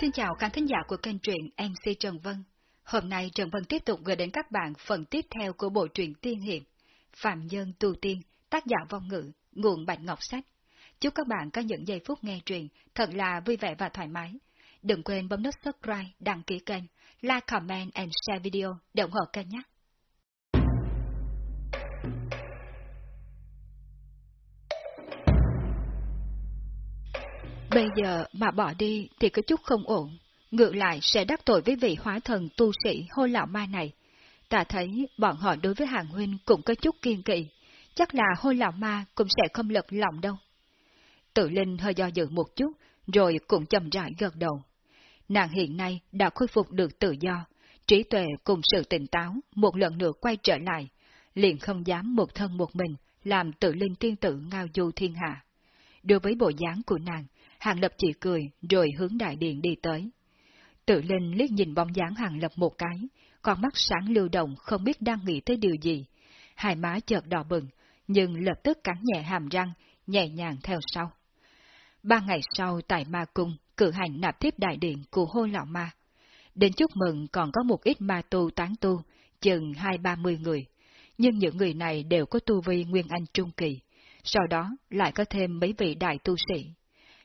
Xin chào khán thính giả của kênh truyện MC Trần Vân. Hôm nay Trần Vân tiếp tục gửi đến các bạn phần tiếp theo của bộ truyện tiên hiệp Phạm Nhân Tu Tiên, tác giả vong ngữ, nguồn Bạch Ngọc Sách. Chúc các bạn có những giây phút nghe truyện thật là vui vẻ và thoải mái. Đừng quên bấm nút subscribe, đăng ký kênh, like, comment and share video để ủng hộ kênh nhé. Bây giờ mà bỏ đi thì có chút không ổn, ngược lại sẽ đắc tội với vị hóa thần tu sĩ hôi lão ma này. Ta thấy bọn họ đối với hàng huynh cũng có chút kiên kỵ, chắc là hôi lão ma cũng sẽ không lật lòng đâu. Tự Linh hơi do dự một chút, rồi cũng chậm rãi gật đầu. Nàng hiện nay đã khôi phục được tự do, trí tuệ cùng sự tỉnh táo một lần nữa quay trở lại, liền không dám một thân một mình làm tự linh tiên tử ngao du thiên hạ. Đối với bộ dáng của nàng, Hàng Lập chỉ cười rồi hướng đại điện đi tới. Tự Linh liếc nhìn bóng dáng Hàng Lập một cái, con mắt sáng lưu động không biết đang nghĩ tới điều gì. Hai má chợt đỏ bừng, nhưng lập tức cắn nhẹ hàm răng, nhẹ nhàng theo sau. Ba ngày sau tại Ma Cung, cử hành nạp tiếp đại điện của hôi lão ma. Đến chúc mừng còn có một ít ma tu tán tu, chừng hai ba mươi người. Nhưng những người này đều có tu vi Nguyên Anh Trung Kỳ, sau đó lại có thêm mấy vị đại tu sĩ.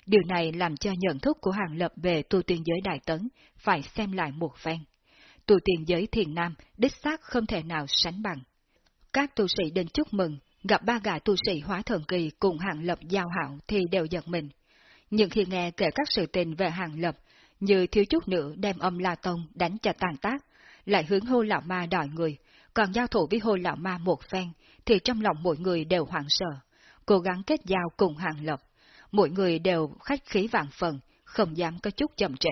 Điều này làm cho nhận thức của Hàng Lập về tu tiên giới Đại Tấn phải xem lại một phen. Tu tiên giới thiền nam đích xác không thể nào sánh bằng. Các tu sĩ đến chúc mừng, gặp ba gã tu sĩ hóa thần kỳ cùng Hàng Lập giao hảo thì đều giật mình. Nhưng khi nghe kể các sự tình về Hàng Lập, như thiếu chút nữa đem âm La Tông đánh cho tàn tác, lại hướng hô lão ma đòi người, còn giao thủ với hô lão ma một phen, thì trong lòng mỗi người đều hoảng sợ, cố gắng kết giao cùng Hàng Lập mỗi người đều khách khí vạn phần, không dám có chút chậm trễ.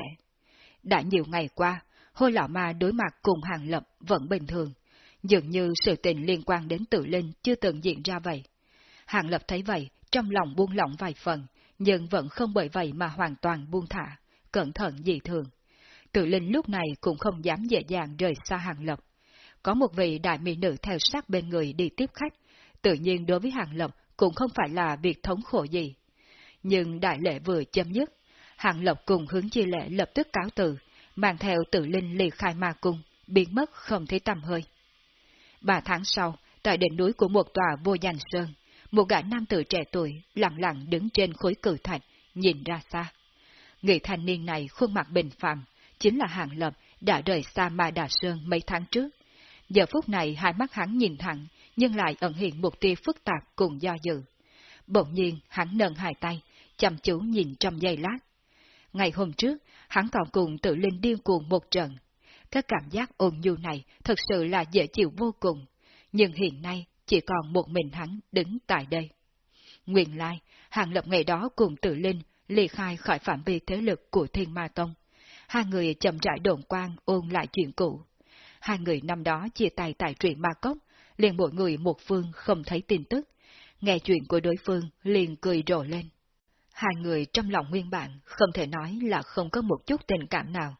Đã nhiều ngày qua, hôi lão ma đối mặt cùng hàng lập vẫn bình thường, dường như sự tình liên quan đến tự linh chưa từng diễn ra vậy. Hàng lập thấy vậy, trong lòng buông lỏng vài phần, nhưng vẫn không bởi vậy mà hoàn toàn buông thả, cẩn thận dị thường. Tự linh lúc này cũng không dám dễ dàng rời xa hàng lập. Có một vị đại mỹ nữ theo sát bên người đi tiếp khách, tự nhiên đối với hàng lập cũng không phải là việc thống khổ gì, nhưng đại lễ vừa chấm dứt, Hạng Lộc cùng hướng chi lễ lập tức cáo từ, mang theo tự linh ly khai ma cung, biến mất không thấy tăm hơi. Ba tháng sau, tại đỉnh núi của một tòa vô danh sơn, một gã nam tử trẻ tuổi lặng lặng đứng trên khối cử thạch, nhìn ra xa. Người thanh niên này khuôn mặt bình phàm, chính là Hạng Lập đã rời xa Ma Đà Sơn mấy tháng trước. Giờ phút này hai mắt hắn nhìn thẳng, nhưng lại ẩn hiện một tia phức tạp cùng do dự. Bỗng nhiên hắn nâng hai tay, chăm chú nhìn trong giây lát. Ngày hôm trước, hắn còn cùng tự linh điên cuồng một trận. Cái cảm giác ôn nhu này thật sự là dễ chịu vô cùng, nhưng hiện nay chỉ còn một mình hắn đứng tại đây. Nguyên lai, hàng lập ngày đó cùng tự linh ly khai khỏi phạm vi thế lực của Thiên Ma Tông. Hai người chậm rãi đồn quan ôn lại chuyện cũ. Hai người năm đó chia tay tại truyện Ma Cốc, liền mỗi người một phương không thấy tin tức. Nghe chuyện của đối phương liền cười rộ lên. Hai người trong lòng nguyên bản không thể nói là không có một chút tình cảm nào.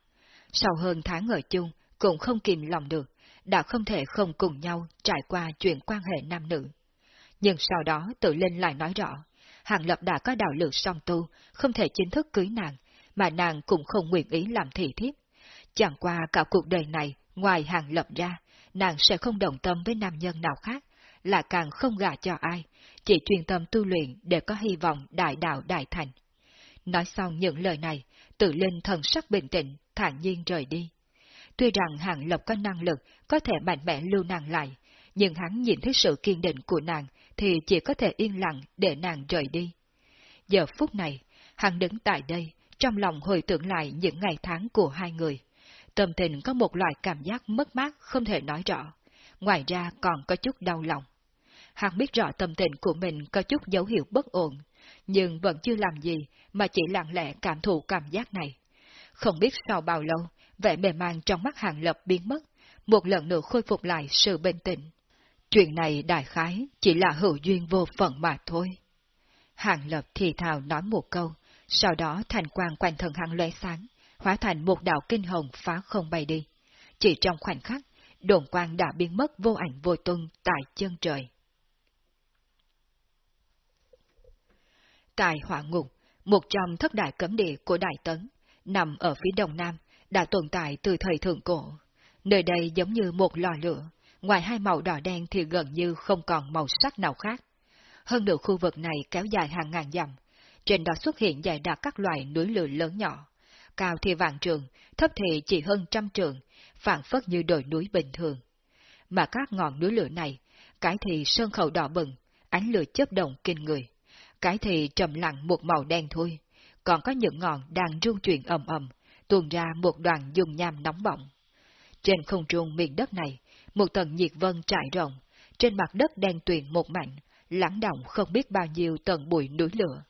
Sau hơn tháng ở chung, cũng không kìm lòng được, đã không thể không cùng nhau trải qua chuyện quan hệ nam nữ. Nhưng sau đó tự lên lại nói rõ, Hàng Lập đã có đạo lược song tu, không thể chính thức cưới nàng, mà nàng cũng không nguyện ý làm thị thiếp. Chẳng qua cả cuộc đời này, ngoài Hàng Lập ra, nàng sẽ không đồng tâm với nam nhân nào khác, là càng không gả cho ai, chỉ truyền tâm tu luyện để có hy vọng đại đạo đại thành. Nói xong những lời này, tự linh thần sắc bình tĩnh, thản nhiên rời đi. Tuy rằng Hàng lộc có năng lực, có thể mạnh mẽ lưu nàng lại, nhưng hắn nhìn thấy sự kiên định của nàng thì chỉ có thể yên lặng để nàng rời đi. Giờ phút này, hắn đứng tại đây, trong lòng hồi tưởng lại những ngày tháng của hai người. Tâm tình có một loại cảm giác mất mát không thể nói rõ, ngoài ra còn có chút đau lòng. Hắn biết rõ tâm tình của mình có chút dấu hiệu bất ổn, nhưng vẫn chưa làm gì mà chỉ lặng lẽ cảm thụ cảm giác này. Không biết sau bao lâu, vẻ mềm mang trong mắt hàng lập biến mất, một lần nữa khôi phục lại sự bình tĩnh. Chuyện này đại khái chỉ là hữu duyên vô phận mà thôi. Hàng lập thì thào nói một câu, sau đó thành quang quanh thân hắn lóe sáng, hóa thành một đạo kinh hồng phá không bay đi. Chỉ trong khoảnh khắc, đồn quang đã biến mất vô ảnh vô tung tại chân trời. Tại hỏa ngục, một trong thất đại cấm địa của Đại Tấn, nằm ở phía đông nam, đã tồn tại từ thời thượng cổ. Nơi đây giống như một lò lửa, ngoài hai màu đỏ đen thì gần như không còn màu sắc nào khác. Hơn nữa khu vực này kéo dài hàng ngàn dặm, trên đó xuất hiện dày đặc các loại núi lửa lớn nhỏ. Cao thì vạn trường, thấp thì chỉ hơn trăm trường, phản phất như đồi núi bình thường. Mà các ngọn núi lửa này, cái thì sơn khẩu đỏ bừng, ánh lửa chớp động kinh người. Cái thì trầm lặng một màu đen thôi, còn có những ngọn đang rung chuyển ầm ầm, tuôn ra một đoàn dung nham nóng bỏng. Trên không trung miền đất này, một tầng nhiệt vân trải rộng, trên mặt đất đen tuyền một mảnh, lắng động không biết bao nhiêu tầng bụi núi lửa.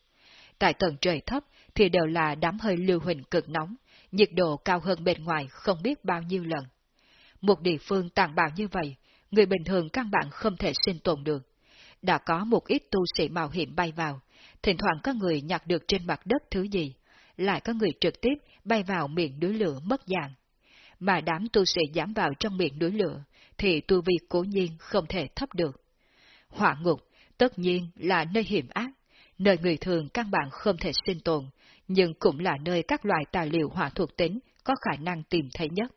Tại tầng trời thấp thì đều là đám hơi lưu huỳnh cực nóng, nhiệt độ cao hơn bên ngoài không biết bao nhiêu lần. Một địa phương tàn bạo như vậy, người bình thường căn bản không thể sinh tồn được. Đã có một ít tu sĩ mạo hiểm bay vào, thỉnh thoảng có người nhặt được trên mặt đất thứ gì, lại có người trực tiếp bay vào miệng núi lửa mất dạng. Mà đám tu sĩ dám vào trong miệng núi lửa, thì tu vi cố nhiên không thể thấp được. Hỏa ngục, tất nhiên là nơi hiểm ác, nơi người thường căn bản không thể sinh tồn, nhưng cũng là nơi các loại tài liệu hỏa thuộc tính có khả năng tìm thấy nhất.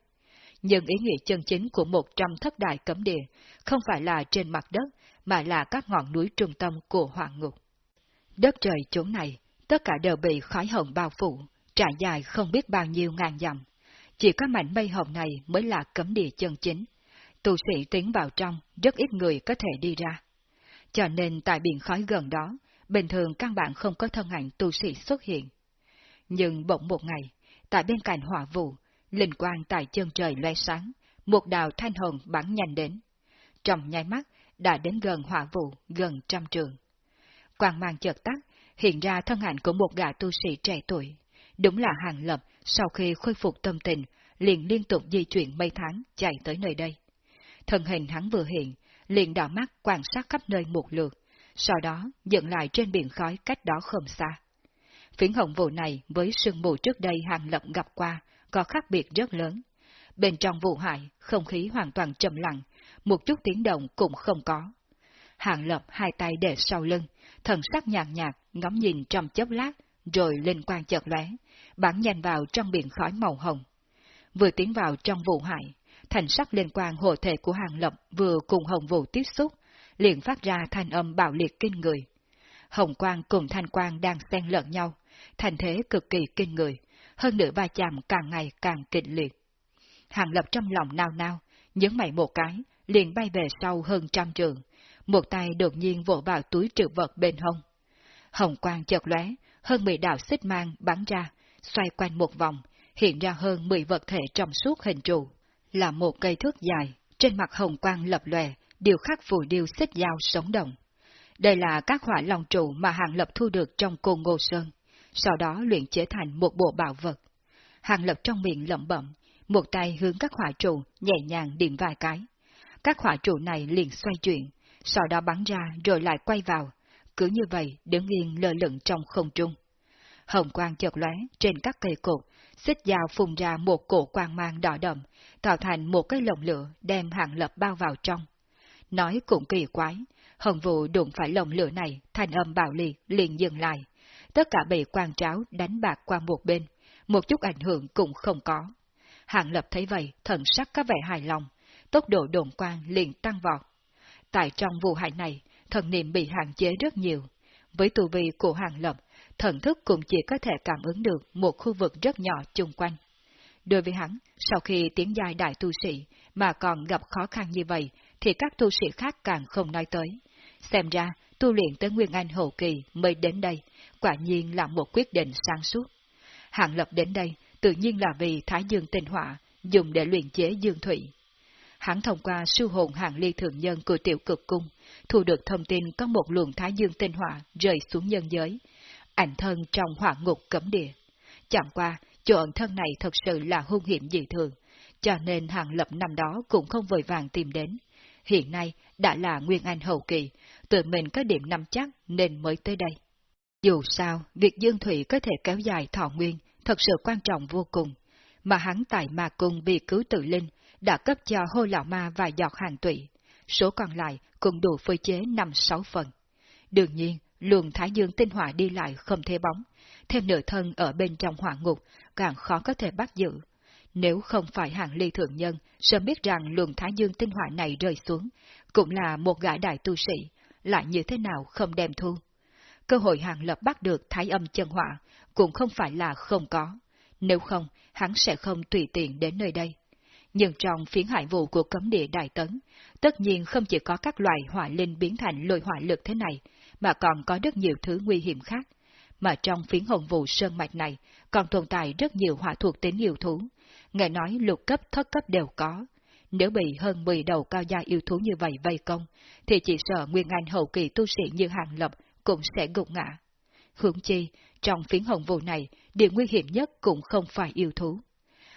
Nhưng ý nghĩa chân chính của một trăm thất đại cấm địa không phải là trên mặt đất, mà là các ngọn núi trung tâm của hỏa ngục. Đất trời chỗ này, tất cả đều bị khói hồng bao phủ, trải dài không biết bao nhiêu ngàn dặm. Chỉ có mảnh mây hồng này mới là cấm địa chân chính. Tu sĩ tiến vào trong, rất ít người có thể đi ra. Cho nên tại biển khói gần đó, bình thường căn bản không có thân ảnh tu sĩ xuất hiện. Nhưng bỗng một ngày, tại bên cạnh hỏa vụ, linh quang tại chân trời loe sáng, một đào thanh hồng bắn nhanh đến. Trong nháy mắt, đã đến gần hỏa vụ, gần trăm trường. Quang mang chợt tắt, hiện ra thân ảnh của một gã tu sĩ trẻ tuổi. Đúng là hàng lập, sau khi khôi phục tâm tình, liền liên tục di chuyển mấy tháng chạy tới nơi đây. Thân hình hắn vừa hiện, liền đảo mắt quan sát khắp nơi một lượt, sau đó dựng lại trên biển khói cách đó không xa. Phiến hồng vụ này với sương mù trước đây hàng lập gặp qua, có khác biệt rất lớn. Bên trong vụ hại, không khí hoàn toàn trầm lặng, một chút tiếng động cũng không có. Hàng lập hai tay để sau lưng, thần sắc nhàn nhạt, ngắm nhìn trong chốc lát, rồi lên quang chợt lóe, bắn nhanh vào trong biển khói màu hồng. Vừa tiến vào trong vụ hại, thành sắc liên quan hộ thể của hàng lập vừa cùng hồng vụ tiếp xúc, liền phát ra thanh âm bạo liệt kinh người. Hồng quang cùng thanh quang đang xen lẫn nhau, thành thế cực kỳ kinh người, hơn nữa va chạm càng ngày càng kịch liệt. Hàng lập trong lòng nao nao, nhấn mày một cái, liền bay về sau hơn trăm trường, một tay đột nhiên vỗ vào túi trữ vật bên hông. Hồng quang chợt lóe, hơn mười đạo xích mang bắn ra, xoay quanh một vòng, hiện ra hơn mười vật thể trong suốt hình trụ, là một cây thước dài, trên mặt hồng quang lập lòe, điều khắc phù điêu xích dao sống động. Đây là các hỏa lòng trụ mà Hàng Lập thu được trong cô Ngô Sơn, sau đó luyện chế thành một bộ bảo vật. Hàng Lập trong miệng lẩm bẩm, một tay hướng các hỏa trụ nhẹ nhàng điểm vài cái. Các hỏa trụ này liền xoay chuyển, sau đó bắn ra rồi lại quay vào, cứ như vậy đứng yên lơ lửng trong không trung. Hồng quang chợt lóe trên các cây cột, xích dao phun ra một cổ quang mang đỏ đậm, tạo thành một cái lồng lửa đem hạng lập bao vào trong. Nói cũng kỳ quái, hồng vụ đụng phải lồng lửa này, thành âm bạo liệt liền dừng lại. Tất cả bị quang tráo đánh bạc qua một bên, một chút ảnh hưởng cũng không có. hạng lập thấy vậy, thần sắc có vẻ hài lòng, tốc độ đồn quang liền tăng vọt. Tại trong vụ hại này, thần niệm bị hạn chế rất nhiều. Với tù vi của hàng lập, thần thức cũng chỉ có thể cảm ứng được một khu vực rất nhỏ chung quanh. Đối với hắn, sau khi tiến dài đại tu sĩ mà còn gặp khó khăn như vậy, thì các tu sĩ khác càng không nói tới. Xem ra, tu luyện tới Nguyên Anh hậu kỳ mới đến đây, quả nhiên là một quyết định sáng suốt. Hạng lập đến đây, tự nhiên là vì Thái Dương tinh họa dùng để luyện chế dương thủy. Hắn thông qua sư hồn hạng ly thượng nhân của tiểu cực cung, thu được thông tin có một luồng Thái Dương tinh hỏa rơi xuống nhân giới, ảnh thân trong hỏa ngục cấm địa. Chẳng qua, chỗ ẩn thân này thật sự là hung hiểm dị thường, cho nên hàng lập năm đó cũng không vội vàng tìm đến. Hiện nay đã là Nguyên Anh hậu kỳ, tự mình có điểm nắm chắc nên mới tới đây. Dù sao, việc Dương Thủy có thể kéo dài thọ nguyên thật sự quan trọng vô cùng, mà hắn tại ma cung bị cứu tự linh đã cấp cho hô lão ma vài giọt hàng tụy, số còn lại cũng đủ phơi chế năm sáu phần. Đương nhiên, luồng Thái Dương tinh hỏa đi lại không thể bóng, thêm nửa thân ở bên trong hỏa ngục, càng khó có thể bắt giữ. Nếu không phải hàng ly thượng nhân, sớm biết rằng luồng thái dương tinh hỏa này rơi xuống, cũng là một gã đại tu sĩ, lại như thế nào không đem thu. Cơ hội hàng lập bắt được thái âm chân hỏa, cũng không phải là không có. Nếu không, hắn sẽ không tùy tiện đến nơi đây. Nhưng trong phiến hải vụ của cấm địa Đại Tấn, tất nhiên không chỉ có các loài hỏa linh biến thành lôi hỏa lực thế này, mà còn có rất nhiều thứ nguy hiểm khác. Mà trong phiến hồng vụ sơn mạch này, còn tồn tại rất nhiều hỏa thuộc tính yêu thú. Nghe nói lục cấp thất cấp đều có. Nếu bị hơn 10 đầu cao gia yêu thú như vậy vây công, thì chỉ sợ Nguyên Anh hậu kỳ tu sĩ như Hàng Lập cũng sẽ gục ngã. Hướng chi, trong phiến hồng vụ này, điều nguy hiểm nhất cũng không phải yêu thú.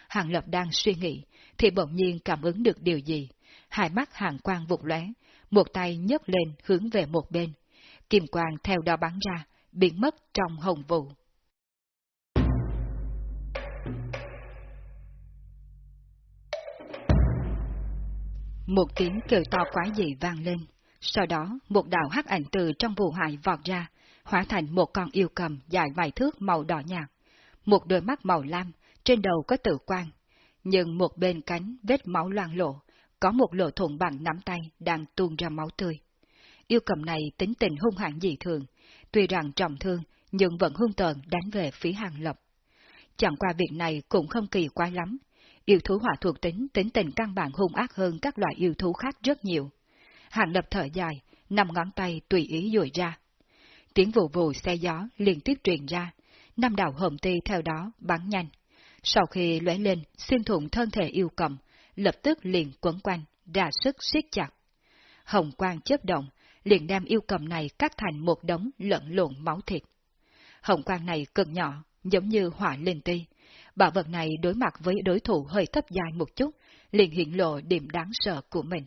Hàng Lập đang suy nghĩ, thì bỗng nhiên cảm ứng được điều gì. Hai mắt hàng quang vụt lóe, một tay nhấc lên hướng về một bên. Kim quang theo đó bắn ra, biến mất trong hồng vụ. Một tiếng kêu to quái dị vang lên, sau đó một đạo hắc ảnh từ trong vụ hại vọt ra, hóa thành một con yêu cầm dài vài thước màu đỏ nhạt, một đôi mắt màu lam, trên đầu có tự quan, nhưng một bên cánh vết máu loang lộ, có một lỗ thủng bằng nắm tay đang tuôn ra máu tươi. Yêu cầm này tính tình hung hãn dị thường, tuy rằng trọng thương nhưng vẫn hung tợn đánh về phía hàng lập. Chẳng qua việc này cũng không kỳ quái lắm. Yêu thú hỏa thuộc tính tính tình căn bản hung ác hơn các loại yêu thú khác rất nhiều. Hàng lập thở dài, năm ngón tay tùy ý duỗi ra. Tiếng vụ vụ xe gió liên tiếp truyền ra, năm đạo hồng ti theo đó bắn nhanh. Sau khi lóe lên xuyên thủng thân thể yêu cầm, lập tức liền quấn quanh, ra sức siết chặt. Hồng quang chớp động, liền đem yêu cầm này cắt thành một đống lẫn lộn máu thịt. Hồng quang này cực nhỏ, giống như hỏa linh ti. Bảo vật này đối mặt với đối thủ hơi thấp dài một chút, liền hiện lộ điểm đáng sợ của mình.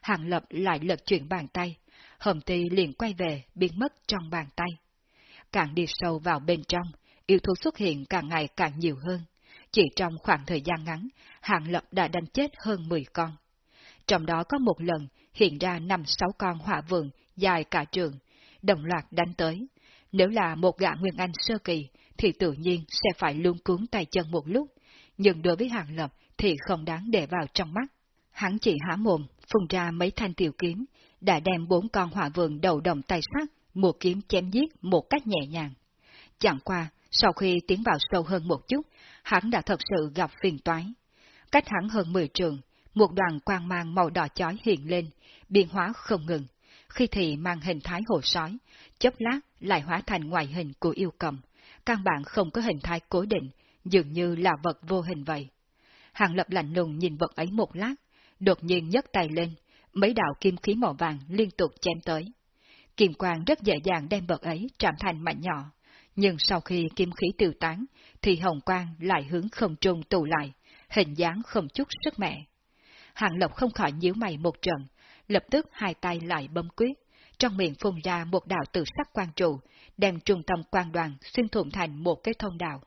Hàng lập lại lật chuyển bàn tay, hồng ti liền quay về, biến mất trong bàn tay. Càng đi sâu vào bên trong, yêu thú xuất hiện càng ngày càng nhiều hơn. Chỉ trong khoảng thời gian ngắn, Hàng Lập đã đánh chết hơn 10 con. Trong đó có một lần hiện ra 5-6 con hỏa vườn dài cả trường, đồng loạt đánh tới. Nếu là một gã Nguyên Anh sơ kỳ, thì tự nhiên sẽ phải luôn cuốn tay chân một lúc, nhưng đối với Hàng Lập thì không đáng để vào trong mắt. Hắn chỉ há mồm, phun ra mấy thanh tiểu kiếm, đã đem bốn con hỏa vườn đầu đồng tay sắt, một kiếm chém giết một cách nhẹ nhàng. Chẳng qua, sau khi tiến vào sâu hơn một chút, hắn đã thật sự gặp phiền toái. Cách hắn hơn 10 trường, một đoàn quang mang màu đỏ chói hiện lên, biến hóa không ngừng, khi thì mang hình thái hồ sói, chớp lát lại hóa thành ngoại hình của yêu cầm, căn bản không có hình thái cố định, dường như là vật vô hình vậy. Hàng lập lạnh lùng nhìn vật ấy một lát, đột nhiên nhấc tay lên, mấy đạo kim khí màu vàng liên tục chém tới. Kim quang rất dễ dàng đem vật ấy chạm thành mảnh nhỏ, nhưng sau khi kim khí tiêu tán, thì hồng quang lại hướng không trung tụ lại, hình dáng không chút sức mẹ. Hàng Lộc không khỏi nhíu mày một trận, lập tức hai tay lại bấm quyết, trong miệng phun ra một đạo tự sắc quan trụ, đem trung tâm quan đoàn xuyên thủng thành một cái thông đạo.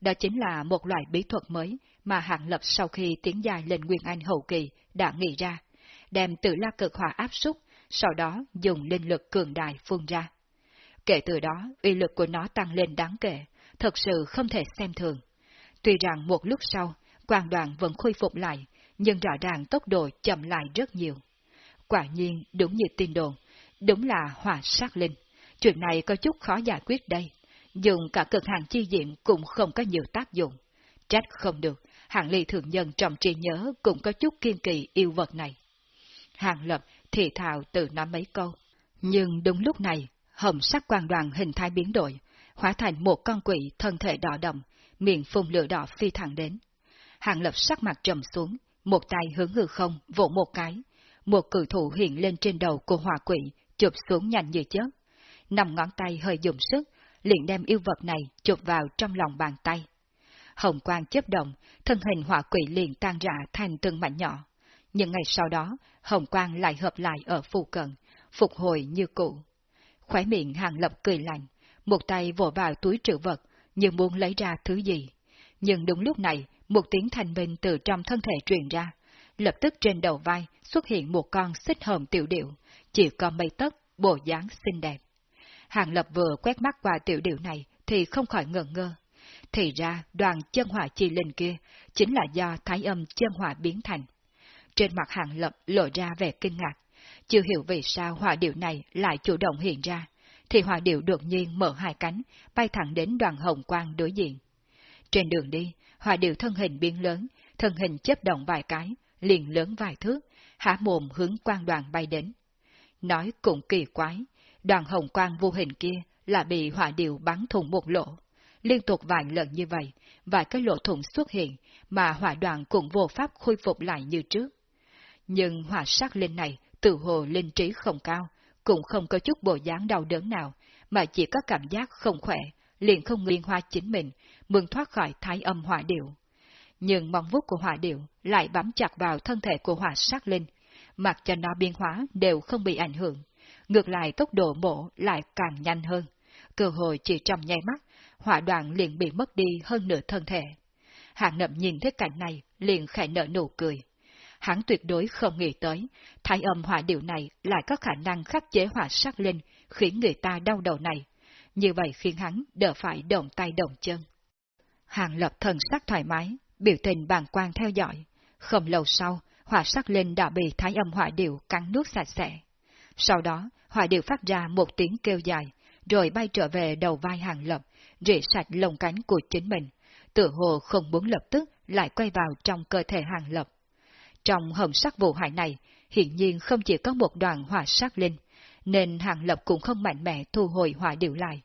Đó chính là một loại bí thuật mới mà Hàng Lập sau khi tiến dài lên Nguyên Anh hậu kỳ đã nghĩ ra, đem tự la cực hỏa áp súc, sau đó dùng linh lực cường đại phun ra. Kể từ đó, uy lực của nó tăng lên đáng kể, thật sự không thể xem thường. Tuy rằng một lúc sau, quang đoàn vẫn khôi phục lại, nhưng rõ ràng tốc độ chậm lại rất nhiều. Quả nhiên, đúng như tin đồn, đúng là hỏa sát linh. Chuyện này có chút khó giải quyết đây. Dùng cả cực hàng chi diện cũng không có nhiều tác dụng. Trách không được, hạng ly thượng nhân trong trí nhớ cũng có chút kiên kỳ yêu vật này. Hàng lập thì thào tự nói mấy câu. Nhưng đúng lúc này, hồng sắc quang đoàn hình thái biến đổi, hóa thành một con quỷ thân thể đỏ đậm, miệng phun lửa đỏ phi thẳng đến. Hàng lập sắc mặt trầm xuống, một tay hướng hư không, vỗ một cái. Một cử thủ hiện lên trên đầu của hỏa quỷ, chụp xuống nhanh như chớp. Nằm ngón tay hơi dùng sức, liền đem yêu vật này chụp vào trong lòng bàn tay. Hồng quang chớp động, thân hình hỏa quỷ liền tan rã thành từng mảnh nhỏ. Nhưng ngày sau đó, hồng quang lại hợp lại ở phụ cận, phục hồi như cũ. Khóe miệng hàng lập cười lạnh, một tay vỗ vào túi trữ vật, như muốn lấy ra thứ gì. Nhưng đúng lúc này, một tiếng thanh minh từ trong thân thể truyền ra. Lập tức trên đầu vai xuất hiện một con xích hồng tiểu điệu, chỉ có mây tấc, bộ dáng xinh đẹp. Hàng lập vừa quét mắt qua tiểu điệu này, thì không khỏi ngờ ngơ. Thì ra đoàn chân hỏa chi linh kia chính là do thái âm chân hỏa biến thành. Trên mặt hàng lập lộ ra vẻ kinh ngạc. Chưa hiểu vì sao hỏa điệu này lại chủ động hiện ra, thì hỏa điệu đột nhiên mở hai cánh, bay thẳng đến đoàn hồng quang đối diện. Trên đường đi, hỏa điệu thân hình biến lớn, thân hình chấp động vài cái, liền lớn vài thước, há mồm hướng quang đoàn bay đến. Nói cũng kỳ quái, đoàn hồng quang vô hình kia là bị hỏa điệu bắn thủng một lỗ. Liên tục vài lần như vậy, vài cái lỗ thủng xuất hiện, mà hỏa đoàn cũng vô pháp khôi phục lại như trước. Nhưng hỏa sắc linh này, tự hồ linh trí không cao, cũng không có chút bộ dáng đau đớn nào, mà chỉ có cảm giác không khỏe, liền không liên hoa chính mình, mừng thoát khỏi thái âm hỏa điệu. Nhưng mong vút của hỏa điệu lại bám chặt vào thân thể của hỏa sát linh, mặc cho nó biến hóa đều không bị ảnh hưởng. Ngược lại tốc độ mổ lại càng nhanh hơn. Cơ hội chỉ trong nháy mắt, hỏa đoạn liền bị mất đi hơn nửa thân thể. Hạng nậm nhìn thấy cảnh này, liền khẽ nở nụ cười. Hắn tuyệt đối không nghĩ tới, thái âm hỏa điệu này lại có khả năng khắc chế hỏa sắc linh, khiến người ta đau đầu này. Như vậy khiến hắn đỡ phải động tay động chân. Hàng lập thần sắc thoải mái, biểu tình bàn quan theo dõi. Không lâu sau, hỏa sắc linh đã bị thái âm hỏa điệu cắn nước sạch sẽ. Sau đó, hỏa điệu phát ra một tiếng kêu dài, rồi bay trở về đầu vai hàng lập, rỉ sạch lồng cánh của chính mình. Tự hồ không muốn lập tức lại quay vào trong cơ thể hàng lập. Trong hồng sắc vụ hại này, hiện nhiên không chỉ có một đoàn hỏa sắc linh, nên hàng lập cũng không mạnh mẽ thu hồi hỏa điệu lại.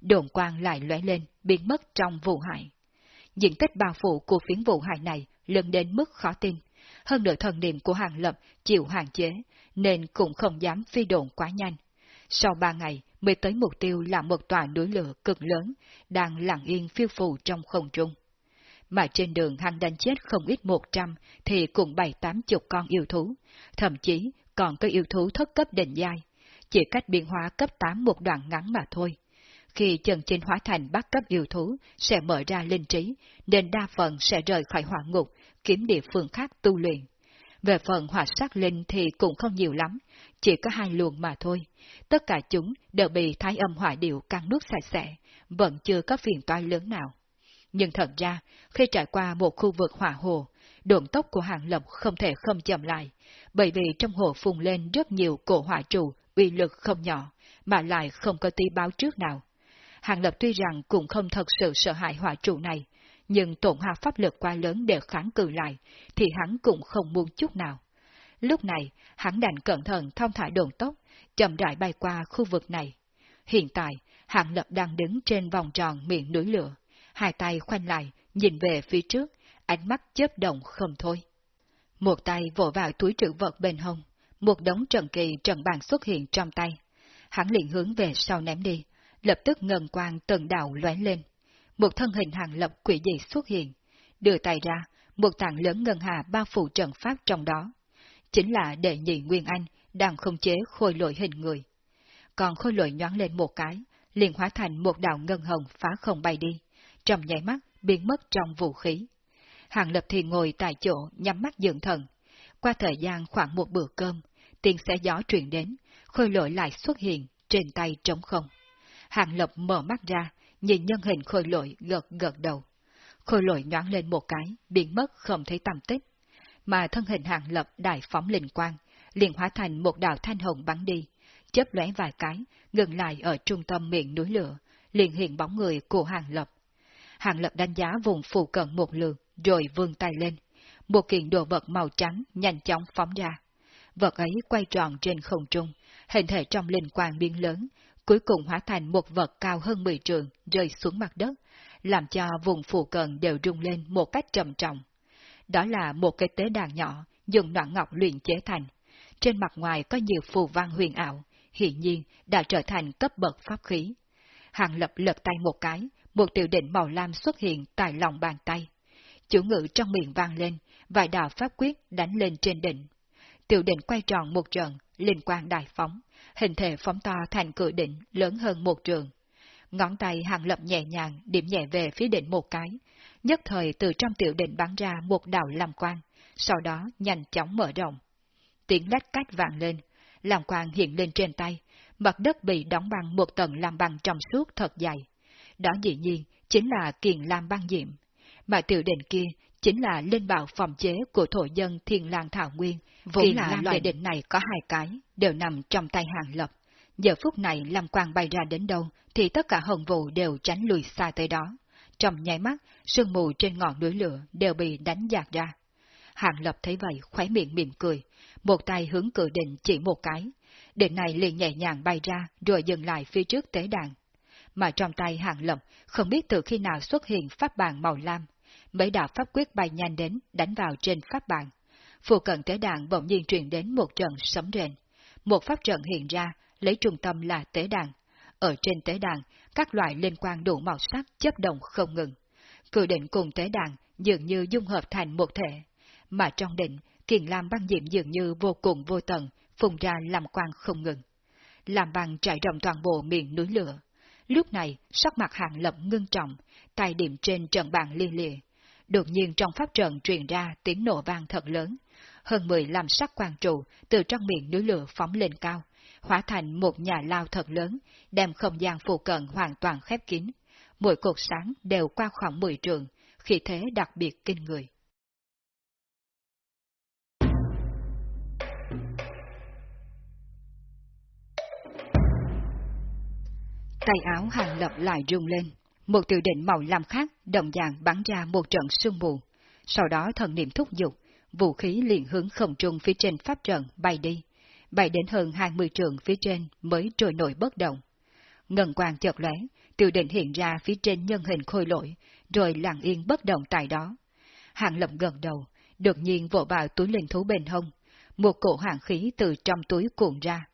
Đồn quang lại lóe lên, biến mất trong vụ hại. Diện tích bao phủ của phiến vụ hại này lớn đến mức khó tin. Hơn nữa thần niệm của hàng lập chịu hạn chế, nên cũng không dám phi đồn quá nhanh. Sau ba ngày mới tới mục tiêu là một tòa núi lửa cực lớn, đang lặng yên phiêu phù trong không trung mà trên đường hắn đánh chết không ít một trăm thì cũng bảy tám chục con yêu thú, thậm chí còn có yêu thú thất cấp đỉnh giai, chỉ cách biến hóa cấp 8 một đoạn ngắn mà thôi. Khi chân trên hóa thành bắt cấp yêu thú sẽ mở ra linh trí, nên đa phần sẽ rời khỏi hỏa ngục, kiếm địa phương khác tu luyện. Về phần hỏa sát linh thì cũng không nhiều lắm, chỉ có hai luồng mà thôi. Tất cả chúng đều bị thái âm hỏa điệu căng nước sạch sẽ, vẫn chưa có phiền toái lớn nào. Nhưng thật ra, khi trải qua một khu vực hỏa hồ, đường tốc của hàng lập không thể không chậm lại, bởi vì trong hồ phùng lên rất nhiều cổ hỏa trụ, uy lực không nhỏ, mà lại không có tí báo trước nào. Hàng lập tuy rằng cũng không thật sự sợ hãi hỏa trụ này, nhưng tổn hao pháp lực quá lớn để kháng cự lại, thì hắn cũng không muốn chút nào. Lúc này, hắn đành cẩn thận thông thả đồn tốc, chậm rãi bay qua khu vực này. Hiện tại, hạng Lập đang đứng trên vòng tròn miệng núi lửa, hai tay khoanh lại, nhìn về phía trước, ánh mắt chớp động không thôi. Một tay vỗ vào túi trữ vật bên hông, một đống trần kỳ trần bàn xuất hiện trong tay. Hắn liền hướng về sau ném đi, lập tức ngân quang tần đạo lóe lên. Một thân hình hàng lập quỷ dị xuất hiện, đưa tay ra, một tảng lớn ngân hà bao phủ trận pháp trong đó. Chính là đệ nhị Nguyên Anh đang không chế khôi lội hình người. Còn khôi lội nhoáng lên một cái, liền hóa thành một đạo ngân hồng phá không bay đi trong nháy mắt biến mất trong vũ khí. Hàng lập thì ngồi tại chỗ nhắm mắt dưỡng thần. Qua thời gian khoảng một bữa cơm, tiếng xe gió truyền đến, khôi lỗi lại xuất hiện trên tay trống không. Hàng lập mở mắt ra, nhìn nhân hình khôi lỗi gật gật đầu. Khôi lỗi nhoáng lên một cái, biến mất không thấy tầm tích. Mà thân hình hàng lập đại phóng linh quang, liền hóa thành một đạo thanh hồng bắn đi, chớp lóe vài cái, ngừng lại ở trung tâm miệng núi lửa, liền hiện bóng người của hàng lập. Hàng Lập đánh giá vùng phụ cận một lượt, rồi vươn tay lên. Một kiện đồ vật màu trắng nhanh chóng phóng ra. Vật ấy quay tròn trên không trung, hình thể trong linh quang biến lớn, cuối cùng hóa thành một vật cao hơn 10 trường rơi xuống mặt đất, làm cho vùng phụ cận đều rung lên một cách trầm trọng. Đó là một cái tế đàn nhỏ, dùng đoạn ngọc luyện chế thành. Trên mặt ngoài có nhiều phù văn huyền ảo, hiện nhiên đã trở thành cấp bậc pháp khí. Hàng lập lật tay một cái, một tiểu định màu lam xuất hiện tại lòng bàn tay. Chủ ngữ trong miệng vang lên, vài đạo pháp quyết đánh lên trên đỉnh. Tiểu định quay tròn một trận, linh quang đại phóng, hình thể phóng to thành cự đỉnh lớn hơn một trường. Ngón tay hàng lập nhẹ nhàng điểm nhẹ về phía đỉnh một cái, nhất thời từ trong tiểu định bắn ra một đạo làm quang, sau đó nhanh chóng mở rộng. Tiếng lách cách vang lên, làm quang hiện lên trên tay, mặt đất bị đóng bằng một tầng làm bằng trong suốt thật dày đó dĩ nhiên chính là kiền lam băng diệm, mà tiểu định kia chính là linh bảo phòng chế của thổ dân thiên lang thảo nguyên, vốn là loại định này có hai cái, đều nằm trong tay hàng lập. Giờ phút này Lam Quang bay ra đến đâu, thì tất cả hồng vụ đều tránh lùi xa tới đó. Trong nháy mắt, sương mù trên ngọn núi lửa đều bị đánh giạt ra. Hàng Lập thấy vậy, khóe miệng mỉm cười, một tay hướng cử định chỉ một cái. Định này liền nhẹ nhàng bay ra, rồi dừng lại phía trước tế đàn. Mà trong tay Hàng Lập, không biết từ khi nào xuất hiện pháp bàn màu lam. Mấy đạo pháp quyết bay nhanh đến, đánh vào trên pháp bàn. Phù cận tế đàn bỗng nhiên truyền đến một trận sấm rền. Một pháp trận hiện ra, lấy trung tâm là tế đàn. Ở trên tế đàn, các loại liên quan đủ màu sắc chấp động không ngừng. Cự định cùng tế đàn dường như dung hợp thành một thể, mà trong định, kiền lam băng diệm dường như vô cùng vô tận, phùng ra làm quang không ngừng. Làm bằng trải rộng toàn bộ miền núi lửa. Lúc này, sắc mặt hàng lập ngưng trọng, tay điểm trên trận bàn liên lịa. Đột nhiên trong pháp trận truyền ra tiếng nổ vang thật lớn. Hơn mười làm sắc quang trụ từ trong miệng núi lửa phóng lên cao, hóa thành một nhà lao thật lớn, đem không gian phụ cận hoàn toàn khép kín. Mỗi cột sáng đều qua khoảng 10 trường, khí thế đặc biệt kinh người. Tay áo hàng lập lại rung lên, một tiểu định màu lam khác đồng dạng bắn ra một trận sương mù. Sau đó thần niệm thúc giục, vũ khí liền hướng không trung phía trên pháp trận bay đi, bay đến hơn 20 trường phía trên mới trôi nổi bất động. Ngân quang chợt lóe, tiểu định hiện ra phía trên nhân hình khôi lỗi, rồi lặng yên bất động tại đó. Hàng lập gần đầu, đột nhiên vỗ vào túi linh thú bên hông, một cổ hàng khí từ trong túi cuộn ra,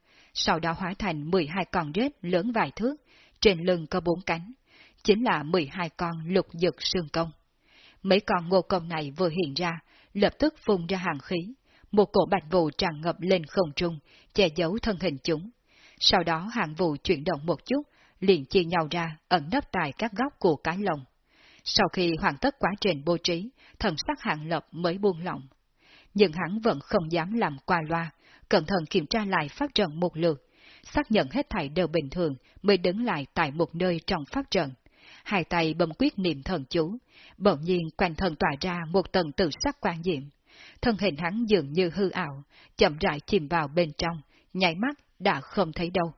sau đó hóa thành 12 con rết lớn vài thước, trên lưng có bốn cánh, chính là 12 con lục dực sương công. Mấy con ngô công này vừa hiện ra, lập tức phun ra hàng khí, một cổ bạch vụ tràn ngập lên không trung, che giấu thân hình chúng. Sau đó hàng vụ chuyển động một chút, liền chia nhau ra, ẩn nấp tại các góc của cái lồng. Sau khi hoàn tất quá trình bố trí, thần sắc hạng lập mới buông lỏng. Nhưng hắn vẫn không dám làm qua loa, cẩn thận kiểm tra lại phát trận một lượt, xác nhận hết thảy đều bình thường mới đứng lại tại một nơi trong phát trận. Hai tay bấm quyết niệm thần chú, bỗng nhiên quanh thân tỏa ra một tầng tự sắc quan diệm. Thân hình hắn dường như hư ảo, chậm rãi chìm vào bên trong, nháy mắt đã không thấy đâu.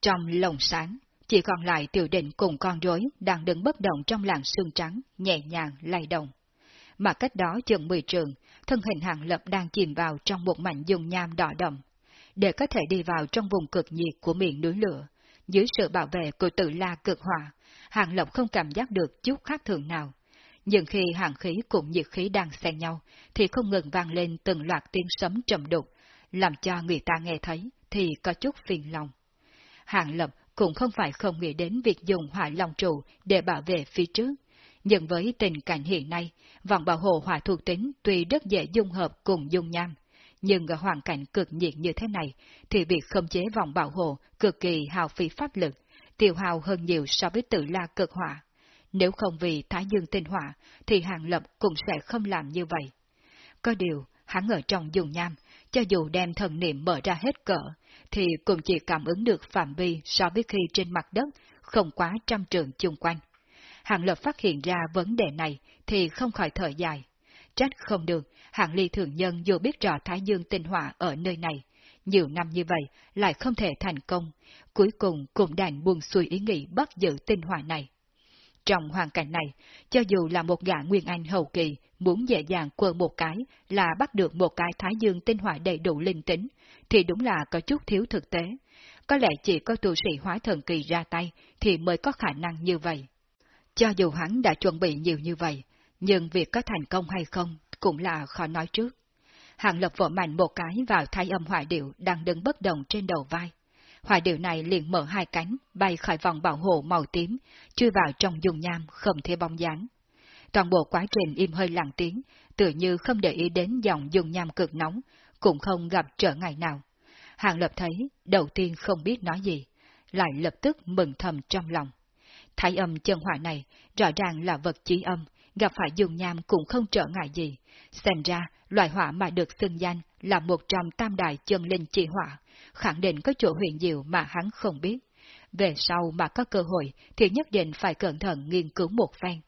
Trong lồng sáng, chỉ còn lại tiểu định cùng con rối đang đứng bất động trong làng sương trắng, nhẹ nhàng lay động. Mà cách đó chừng mười trường, thân hình hàng lập đang chìm vào trong một mảnh dung nham đỏ đậm, để có thể đi vào trong vùng cực nhiệt của miệng núi lửa. Dưới sự bảo vệ của tự la cực hỏa, Hàng Lộc không cảm giác được chút khác thường nào. Nhưng khi hàng khí cùng nhiệt khí đang xen nhau, thì không ngừng vang lên từng loạt tiếng sấm trầm đục, làm cho người ta nghe thấy thì có chút phiền lòng. Hàng Lập cũng không phải không nghĩ đến việc dùng hỏa long trụ để bảo vệ phía trước. Nhưng với tình cảnh hiện nay, vòng bảo hộ hỏa thuộc tính tuy rất dễ dung hợp cùng dung nham, nhưng ở hoàn cảnh cực nhiệt như thế này, thì việc khống chế vòng bảo hộ cực kỳ hào phí pháp lực, tiêu hào hơn nhiều so với tự la cực hỏa. Nếu không vì Thái Dương tinh hỏa, thì Hàng Lập cũng sẽ không làm như vậy. Có điều, hắn ở trong dùng nham, cho dù đem thần niệm mở ra hết cỡ, thì cũng chỉ cảm ứng được phạm vi so với khi trên mặt đất, không quá trăm trường chung quanh hạng Lập phát hiện ra vấn đề này thì không khỏi thở dài. Trách không được, hạng ly thường nhân dù biết rõ Thái Dương tinh hỏa ở nơi này, nhiều năm như vậy lại không thể thành công, cuối cùng cũng đành buông xuôi ý nghĩ bắt giữ tinh hỏa này. Trong hoàn cảnh này, cho dù là một gã Nguyên Anh hậu kỳ muốn dễ dàng quơ một cái là bắt được một cái Thái Dương tinh hỏa đầy đủ linh tính, thì đúng là có chút thiếu thực tế. Có lẽ chỉ có tu sĩ hóa thần kỳ ra tay thì mới có khả năng như vậy. Cho dù hắn đã chuẩn bị nhiều như vậy, nhưng việc có thành công hay không cũng là khó nói trước. Hàng lập vỗ mạnh một cái vào thay âm hỏa điệu đang đứng bất động trên đầu vai. Hỏa điệu này liền mở hai cánh, bay khỏi vòng bảo hộ màu tím, chui vào trong dung nham không thể bóng dáng. Toàn bộ quá trình im hơi lặng tiếng, tự như không để ý đến dòng dung nham cực nóng, cũng không gặp trở ngại nào. Hàng lập thấy, đầu tiên không biết nói gì, lại lập tức mừng thầm trong lòng. Thái âm chân hỏa này rõ ràng là vật chí âm, gặp phải dùng nham cũng không trở ngại gì. Xem ra, loại hỏa mà được xưng danh là một trong tam đại chân linh chỉ hỏa, khẳng định có chỗ huyền diệu mà hắn không biết. Về sau mà có cơ hội thì nhất định phải cẩn thận nghiên cứu một phen.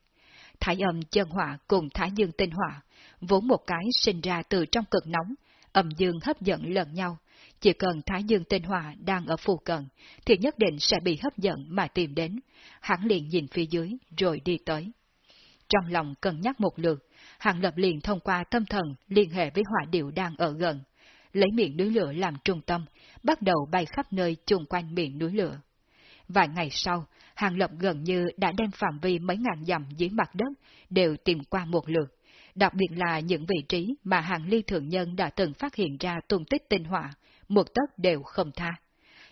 Thái âm chân hỏa cùng thái dương tinh hỏa, vốn một cái sinh ra từ trong cực nóng, âm dương hấp dẫn lẫn nhau. Chỉ cần thái dương tinh hỏa đang ở phù cận, thì nhất định sẽ bị hấp dẫn mà tìm đến. Hắn liền nhìn phía dưới rồi đi tới. Trong lòng cân nhắc một lượt, Hàng Lập liền thông qua tâm thần liên hệ với hỏa điệu đang ở gần, lấy miệng núi lửa làm trung tâm, bắt đầu bay khắp nơi chung quanh miệng núi lửa. Vài ngày sau, Hàng Lập gần như đã đem phạm vi mấy ngàn dặm dưới mặt đất đều tìm qua một lượt, đặc biệt là những vị trí mà Hàng Ly Thượng Nhân đã từng phát hiện ra tung tích tinh hỏa, một tấc đều không tha.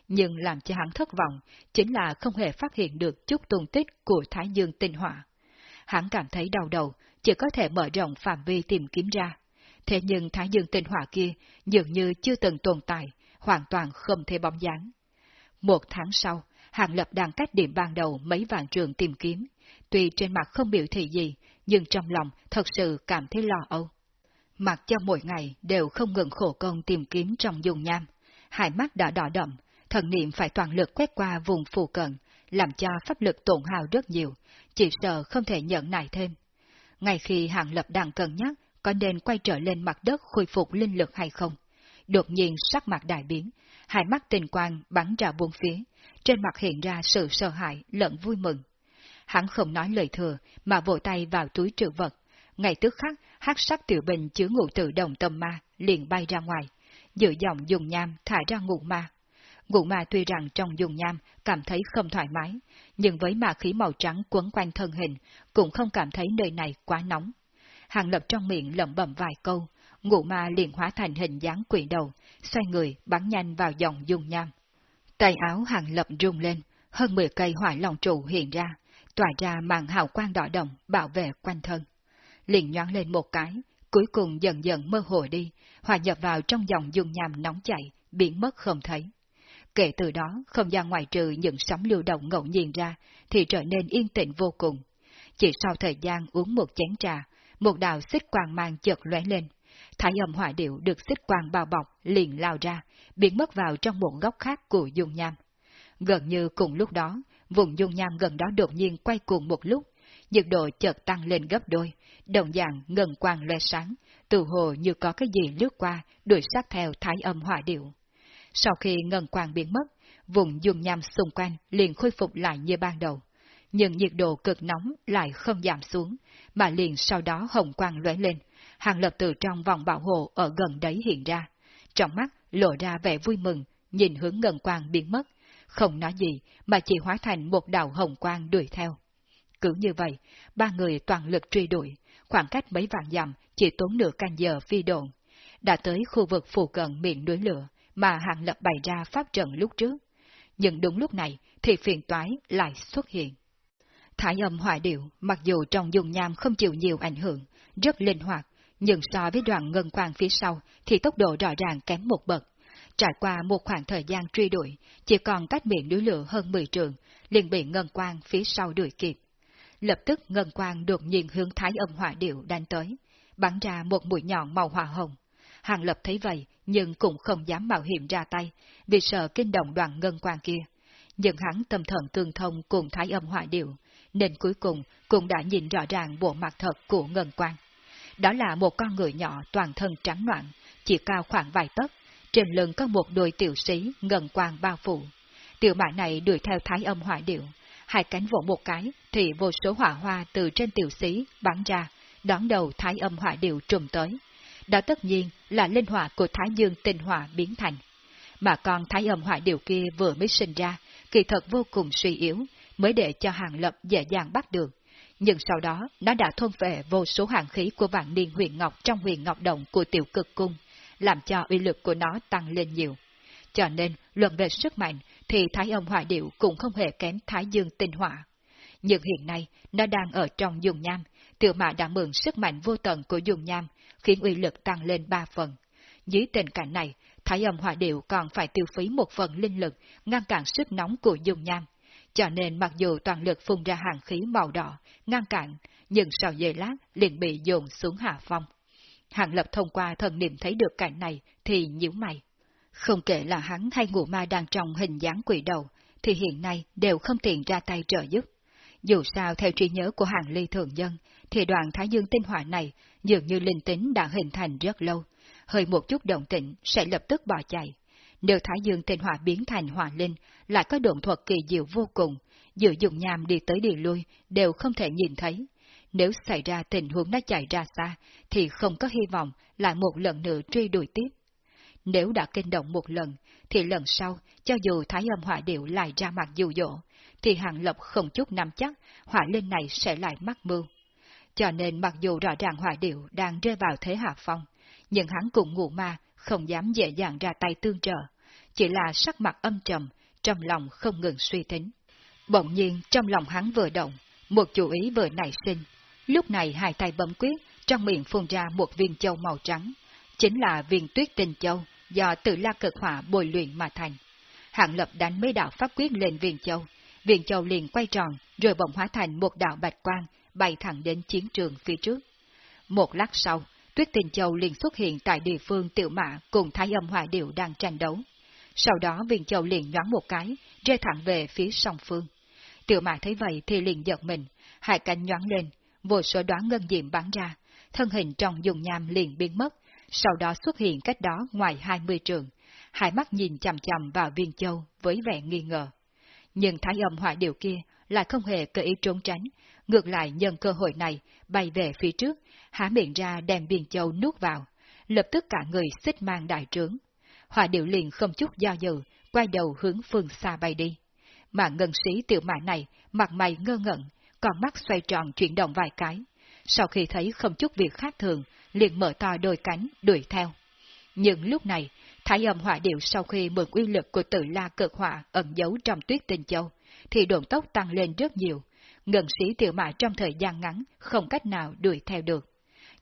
Nhưng làm cho hắn thất vọng chính là không hề phát hiện được chút tung tích của Thái Dương tinh hỏa. Hắn cảm thấy đau đầu, chỉ có thể mở rộng phạm vi tìm kiếm ra. Thế nhưng Thái Dương tinh hỏa kia dường như chưa từng tồn tại, hoàn toàn không thể bóng dáng. Một tháng sau, Hàng Lập đang cách điểm ban đầu mấy vạn trường tìm kiếm. Tuy trên mặt không biểu thị gì, nhưng trong lòng thật sự cảm thấy lo âu. Mặc cho mỗi ngày đều không ngừng khổ công tìm kiếm trong dùng nham. Hai mắt đã đỏ đậm, thần niệm phải toàn lực quét qua vùng phù cận, làm cho pháp lực tổn hao rất nhiều, chỉ sợ không thể nhận nại thêm. Ngay khi hạng Lập đang cân nhắc có nên quay trở lên mặt đất khôi phục linh lực hay không, đột nhiên sắc mặt đại biến, hai mắt tình quang bắn ra buông phía, trên mặt hiện ra sự sợ hãi lẫn vui mừng. Hắn không nói lời thừa, mà vội tay vào túi trữ vật. Ngày tức khắc, hắc sắc tiểu bình chứa ngụ tự đồng tâm ma, liền bay ra ngoài, dự dòng dùng nham thải ra ngụ ma. Ngụ ma tuy rằng trong dùng nham cảm thấy không thoải mái, nhưng với ma khí màu trắng quấn quanh thân hình, cũng không cảm thấy nơi này quá nóng. Hàng lập trong miệng lẩm bẩm vài câu, ngụ ma liền hóa thành hình dáng quỷ đầu, xoay người bắn nhanh vào dòng dùng nham. Tay áo hàng lập rung lên, hơn 10 cây hỏa lòng trụ hiện ra, tỏa ra màn hào quang đỏ đồng bảo vệ quanh thân. Liền nhoáng lên một cái, cuối cùng dần dần mơ hồ đi, hòa nhập vào trong dòng dung nham nóng chảy, biến mất không thấy. Kể từ đó, không gian ngoài trừ những sóng lưu động ngẫu nhiên ra, thì trở nên yên tĩnh vô cùng. Chỉ sau thời gian uống một chén trà, một đạo xích quang mang chợt lóe lên. Thái âm hỏa điệu được xích quang bao bọc, liền lao ra, biến mất vào trong một góc khác của dung nham. Gần như cùng lúc đó, vùng dung nham gần đó đột nhiên quay cuồng một lúc, nhiệt độ chợt tăng lên gấp đôi, đồng dạng ngân quang loe sáng, tự hồ như có cái gì lướt qua, đuổi sát theo thái âm hỏa điệu. Sau khi ngân quang biến mất, vùng dung nham xung quanh liền khôi phục lại như ban đầu. Nhưng nhiệt độ cực nóng lại không giảm xuống, mà liền sau đó hồng quang lóe lên, hàng lập từ trong vòng bảo hộ ở gần đấy hiện ra. Trong mắt lộ ra vẻ vui mừng, nhìn hướng ngân quang biến mất, không nói gì mà chỉ hóa thành một đạo hồng quang đuổi theo. Cứ như vậy, ba người toàn lực truy đuổi, khoảng cách mấy vạn dặm chỉ tốn nửa canh giờ phi độn. Đã tới khu vực phù cận miệng núi lửa mà hạng lập bày ra pháp trận lúc trước. Nhưng đúng lúc này thì phiền toái lại xuất hiện. Thải âm hỏa điệu, mặc dù trong dùng nham không chịu nhiều ảnh hưởng, rất linh hoạt, nhưng so với đoạn ngân quang phía sau thì tốc độ rõ ràng kém một bậc. Trải qua một khoảng thời gian truy đuổi, chỉ còn cách miệng núi lửa hơn 10 trường, liền bị ngân quang phía sau đuổi kịp. Lập tức ngân quang đột nhiên hướng thái âm hỏa điệu đánh tới, bắn ra một mũi nhọn màu hỏa hồng. Hàng lập thấy vậy, nhưng cũng không dám mạo hiểm ra tay, vì sợ kinh động đoàn ngân quang kia. Nhưng hắn tâm thần tương thông cùng thái âm hỏa điệu, nên cuối cùng cũng đã nhìn rõ ràng bộ mặt thật của ngân quang. Đó là một con người nhỏ toàn thân trắng loạn, chỉ cao khoảng vài tấc, trên lưng có một đôi tiểu sĩ ngân quang bao phủ. Tiểu mã này đuổi theo thái âm hỏa điệu, hai cánh vỗ một cái thì vô số hỏa hoa từ trên tiểu sĩ bắn ra, đón đầu thái âm hỏa điệu trùm tới. Đó tất nhiên là linh hỏa của thái dương tinh hỏa biến thành. Mà con thái âm hỏa điệu kia vừa mới sinh ra, kỳ thật vô cùng suy yếu, mới để cho hàng lập dễ dàng bắt được. Nhưng sau đó, nó đã thôn về vô số hàng khí của vạn niên huyền ngọc trong huyền ngọc động của tiểu cực cung, làm cho uy lực của nó tăng lên nhiều. Cho nên, luận về sức mạnh, thì Thái âm hỏa điệu cũng không hề kém Thái dương tinh hỏa. Nhưng hiện nay, nó đang ở trong dùng nham, tiểu mã đã mượn sức mạnh vô tận của dùng nham, khiến uy lực tăng lên ba phần. Dưới tình cảnh này, Thái âm hỏa điệu còn phải tiêu phí một phần linh lực, ngăn cản sức nóng của dùng nham. Cho nên mặc dù toàn lực phun ra hàng khí màu đỏ, ngăn cản, nhưng sau giây lát liền bị dồn xuống hạ phong. Hàng lập thông qua thần niệm thấy được cảnh này thì nhíu mày. Không kể là hắn hay ngụ ma đang trong hình dáng quỷ đầu, thì hiện nay đều không tiện ra tay trợ giúp. Dù sao theo trí nhớ của hàng ly thường dân, thì đoàn Thái Dương tinh hỏa này dường như linh tính đã hình thành rất lâu, hơi một chút động tĩnh sẽ lập tức bỏ chạy. Nếu Thái Dương tinh hỏa biến thành hỏa linh, lại có động thuật kỳ diệu vô cùng, giữa dụng nhàm đi tới đi lui đều không thể nhìn thấy. Nếu xảy ra tình huống nó chạy ra xa, thì không có hy vọng lại một lần nữa truy đuổi tiếp. Nếu đã kinh động một lần, thì lần sau, cho dù Thái âm hỏa điệu lại ra mặt dụ dỗ, thì Hàng Lập không chút nắm chắc hỏa linh này sẽ lại mắc mưu. Cho nên mặc dù rõ ràng hỏa điệu đang rơi vào thế hạ phong, nhưng hắn cũng ngủ ma, không dám dễ dàng ra tay tương trợ, chỉ là sắc mặt âm trầm, trong lòng không ngừng suy tính. Bỗng nhiên trong lòng hắn vừa động, một chủ ý vừa nảy sinh. Lúc này hai tay bấm quyết, trong miệng phun ra một viên châu màu trắng, chính là viên tuyết tinh châu do tự la cực hỏa bồi luyện mà thành. Hạng lập đánh mấy đạo pháp quyết lên viên châu, viên châu liền quay tròn rồi bỗng hóa thành một đạo bạch quang bay thẳng đến chiến trường phía trước. Một lát sau, tuyết tinh châu liền xuất hiện tại địa phương tiểu mã cùng thái âm hỏa điệu đang tranh đấu. Sau đó viên châu liền nhoáng một cái, rơi thẳng về phía song phương. Tiểu mã thấy vậy thì liền giật mình, hai cánh nhoáng lên, vô số đoán ngân diệm bắn ra, thân hình trong dùng nham liền biến mất, sau đó xuất hiện cách đó ngoài hai mươi trường, hai mắt nhìn chằm chằm vào viên châu với vẻ nghi ngờ. Nhưng thái âm hỏa điều kia lại không hề cơ ý trốn tránh, ngược lại nhân cơ hội này bay về phía trước, há miệng ra đem biển châu nuốt vào, lập tức cả người xích mang đại trướng. Hỏa điệu liền không chút do dự, quay đầu hướng phương xa bay đi. Mà ngân sĩ tiểu mã này, mặt mày ngơ ngẩn, còn mắt xoay tròn chuyển động vài cái. Sau khi thấy không chút việc khác thường, liền mở to đôi cánh, đuổi theo. Nhưng lúc này, thái âm hỏa điệu sau khi mượn uy lực của tự la cực hỏa ẩn giấu trong tuyết tinh châu, thì độn tốc tăng lên rất nhiều. Ngân sĩ tiểu mã trong thời gian ngắn không cách nào đuổi theo được.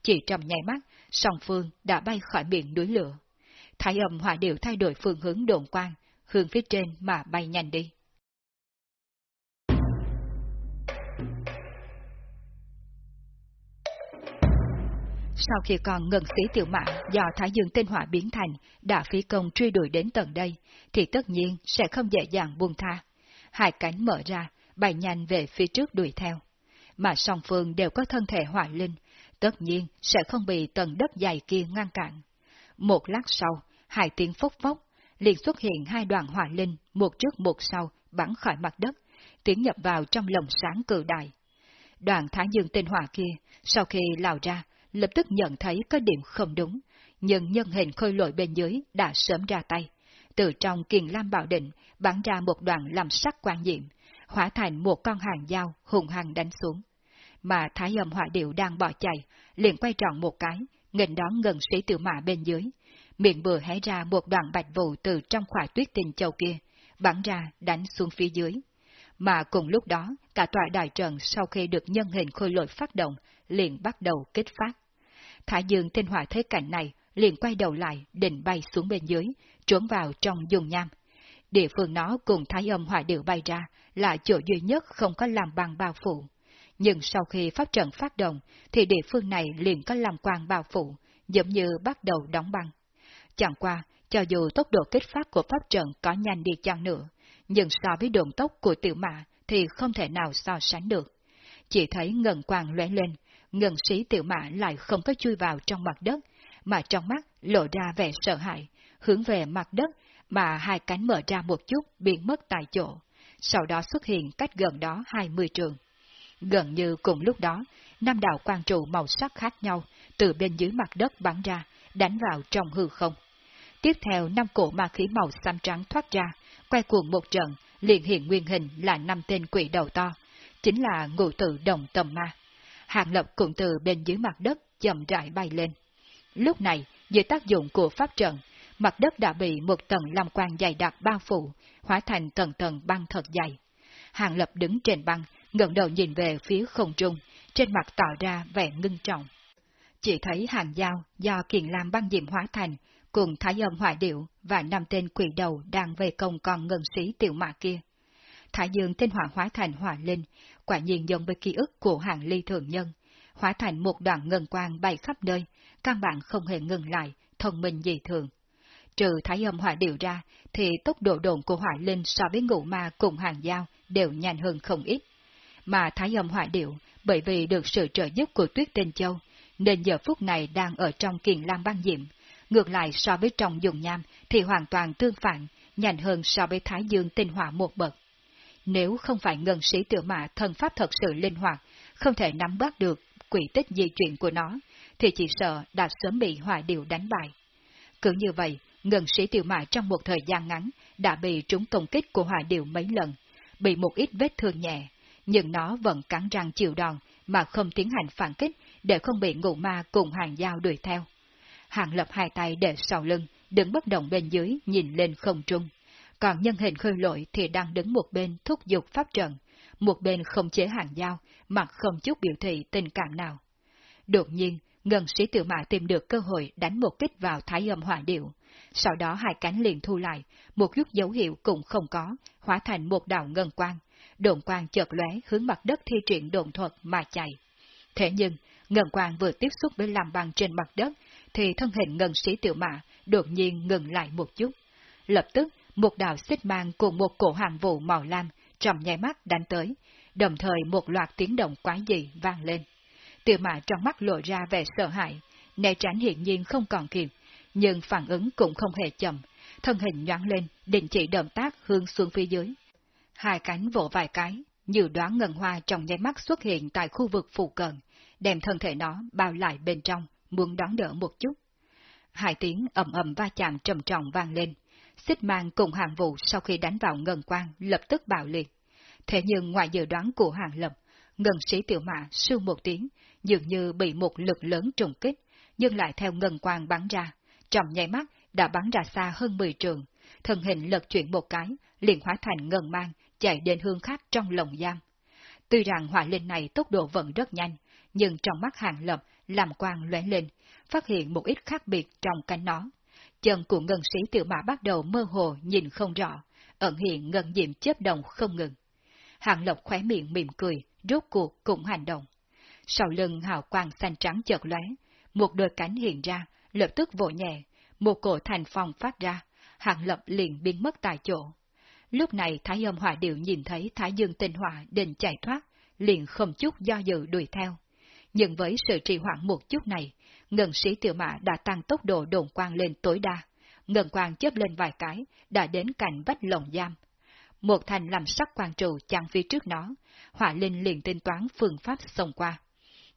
Chỉ trong nháy mắt, song phương đã bay khỏi miệng núi lửa. Thái âm hỏa điệu thay đổi phương hướng đồn quang, hướng phía trên mà bay nhanh đi. Sau khi còn ngân sĩ tiểu mã do Thái Dương tinh hỏa biến thành đã phí công truy đuổi đến tận đây, thì tất nhiên sẽ không dễ dàng buông tha. Hai cánh mở ra, bay nhanh về phía trước đuổi theo. Mà song phương đều có thân thể hỏa linh, tất nhiên sẽ không bị tầng đất dày kia ngăn cản. Một lát sau, hai tiếng phốc phốc, liền xuất hiện hai đoàn hỏa linh, một trước một sau, bắn khỏi mặt đất, tiến nhập vào trong lồng sáng cự đại. Đoàn Thái Dương tinh hỏa kia, sau khi lao ra, lập tức nhận thấy có điểm không đúng, nhưng nhân hình khôi lội bên dưới đã sớm ra tay. Từ trong kiền lam bảo định bắn ra một đoạn làm sắc quan diệm, hóa thành một con hàng dao hùng hăng đánh xuống. Mà Thái âm hỏa điệu đang bỏ chạy, liền quay tròn một cái, nghênh đón ngân sĩ tiểu mã bên dưới. Miệng vừa hé ra một đoạn bạch vụ từ trong khỏa tuyết tình châu kia, bắn ra đánh xuống phía dưới. Mà cùng lúc đó, cả tòa đại trận sau khi được nhân hình khôi lội phát động, liền bắt đầu kích phát. Thả dương tinh hỏa thế cảnh này, liền quay đầu lại, định bay xuống bên dưới, trốn vào trong dùng nham. Địa phương nó cùng thái âm hỏa điệu bay ra, là chỗ duy nhất không có làm bằng bao phủ. Nhưng sau khi pháp trận phát động, thì địa phương này liền có làm quang bao phủ, giống như bắt đầu đóng băng. Chẳng qua, cho dù tốc độ kích phát của pháp trận có nhanh đi chăng nữa, nhưng so với độn tốc của tiểu mã thì không thể nào so sánh được. Chỉ thấy ngần quang lóe lên, ngân sĩ tiểu mã lại không có chui vào trong mặt đất, mà trong mắt lộ ra vẻ sợ hãi, hướng về mặt đất mà hai cánh mở ra một chút biến mất tại chỗ, sau đó xuất hiện cách gần đó hai mươi trường. Gần như cùng lúc đó, năm đạo quan trụ màu sắc khác nhau từ bên dưới mặt đất bắn ra, đánh vào trong hư không. Tiếp theo năm cổ ma khí màu xám trắng thoát ra, quay cuồng một trận, liền hiện nguyên hình là năm tên quỷ đầu to, chính là ngụ tự đồng tầm ma. Hàng Lập cũng từ bên dưới mặt đất chậm rãi bay lên. Lúc này, dưới tác dụng của pháp trận, mặt đất đã bị một tầng lam quang dày đặc bao phủ, hóa thành tầng tầng băng thật dày. Hàng Lập đứng trên băng, ngẩng đầu nhìn về phía không trung, trên mặt tỏ ra vẻ ngưng trọng. Chỉ thấy hàng dao do kiền lam băng diệm hóa thành, cùng thái âm hỏa điệu và năm tên quỷ đầu đang về công con ngân sĩ tiểu mã kia. Thái dương tên hỏa hóa thành hỏa linh, quả nhiên giống với ký ức của hàng ly thường nhân, hóa thành một đoạn ngân quang bay khắp nơi, căn bản không hề ngừng lại, thông minh dị thường. Trừ thái âm hỏa điệu ra, thì tốc độ đồn của hỏa linh so với ngũ ma cùng hàng giao đều nhanh hơn không ít. Mà thái âm hỏa điệu, bởi vì được sự trợ giúp của tuyết tinh châu, nên giờ phút này đang ở trong kiền lam băng diệm. Ngược lại so với trong dùng nham thì hoàn toàn tương phản, nhanh hơn so với thái dương tinh hỏa một bậc. Nếu không phải ngân sĩ tiểu mã thần pháp thật sự linh hoạt, không thể nắm bắt được quỷ tích di chuyển của nó, thì chỉ sợ đã sớm bị hỏa điệu đánh bại. Cứ như vậy, ngân sĩ tiểu mã trong một thời gian ngắn đã bị trúng công kích của hỏa điệu mấy lần, bị một ít vết thương nhẹ, nhưng nó vẫn cắn răng chịu đòn mà không tiến hành phản kích để không bị ngụ ma cùng hàng giao đuổi theo. Hàng lập hai tay để sau lưng, đứng bất động bên dưới nhìn lên không trung. Còn nhân hình khơi lội thì đang đứng một bên thúc giục pháp trận, một bên không chế hàng dao, mặt không chút biểu thị tình cảm nào. Đột nhiên, ngân sĩ tiểu mã tìm được cơ hội đánh một kích vào thái âm hỏa điệu. Sau đó hai cánh liền thu lại, một chút dấu hiệu cũng không có, hóa thành một đạo ngân quang. Đồn quang chợt lóe hướng mặt đất thi triển đồn thuật mà chạy. Thế nhưng, ngân quang vừa tiếp xúc với làm băng trên mặt đất, thì thân hình ngân sĩ tiểu mã đột nhiên ngừng lại một chút. Lập tức, một đạo xích mang cùng một cổ hàng vụ màu lam trong nháy mắt đánh tới, đồng thời một loạt tiếng động quái dị vang lên. Tiêu mã trong mắt lộ ra vẻ sợ hãi, né tránh hiển nhiên không còn kịp, nhưng phản ứng cũng không hề chậm, thân hình nhoáng lên, định chỉ động tác hướng xuống phía dưới. Hai cánh vỗ vài cái, như đoán ngân hoa trong nháy mắt xuất hiện tại khu vực phụ cận, đem thân thể nó bao lại bên trong, muốn đón đỡ một chút. Hai tiếng ầm ầm va chạm trầm trọng vang lên, xích mang cùng hàng vụ sau khi đánh vào ngân quang lập tức bạo liệt. Thế nhưng ngoài dự đoán của hàng lập, ngân sĩ tiểu mã sư một tiếng, dường như bị một lực lớn trùng kích, nhưng lại theo ngân quang bắn ra, trong nháy mắt đã bắn ra xa hơn 10 trường, thân hình lật chuyển một cái, liền hóa thành ngân mang, chạy đến hương khác trong lồng giam. Tuy rằng hỏa linh này tốc độ vẫn rất nhanh, nhưng trong mắt hàng lập làm quang lóe lên, phát hiện một ít khác biệt trong cánh nó. Chân của ngân sĩ tiểu mã bắt đầu mơ hồ nhìn không rõ, ẩn hiện ngân diệm chớp đồng không ngừng. Hàng lộc khóe miệng mỉm cười, rốt cuộc cũng hành động. Sau lưng hào quang xanh trắng chợt lóe, một đôi cánh hiện ra, lập tức vỗ nhẹ, một cổ thành phong phát ra, hàng lập liền biến mất tại chỗ. Lúc này Thái âm hỏa điệu nhìn thấy Thái dương tinh hỏa định chạy thoát, liền không chút do dự đuổi theo. Nhưng với sự trì hoãn một chút này, ngân sĩ tiểu mã đã tăng tốc độ đồn quang lên tối đa. Ngân quang chớp lên vài cái, đã đến cạnh vách lồng giam. Một thành làm sắc quang trụ chặn phía trước nó, hỏa linh liền tính toán phương pháp xông qua.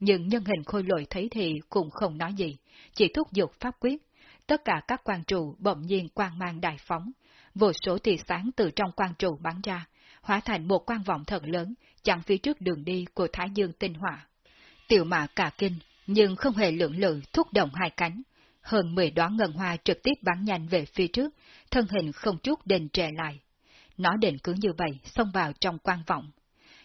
Nhưng nhân hình khôi lội thấy thì cũng không nói gì, chỉ thúc giục pháp quyết. Tất cả các quan trụ bỗng nhiên quang mang đại phóng, vô số tia sáng từ trong quan trụ bắn ra, hóa thành một quan vọng thật lớn, chặn phía trước đường đi của Thái Dương tinh hỏa. Tiểu mã cả kinh, nhưng không hề lượng lự thúc động hai cánh. Hơn 10 đoán ngân hoa trực tiếp bắn nhanh về phía trước, thân hình không chút đền trệ lại. Nó định cứ như vậy, xông vào trong quan vọng.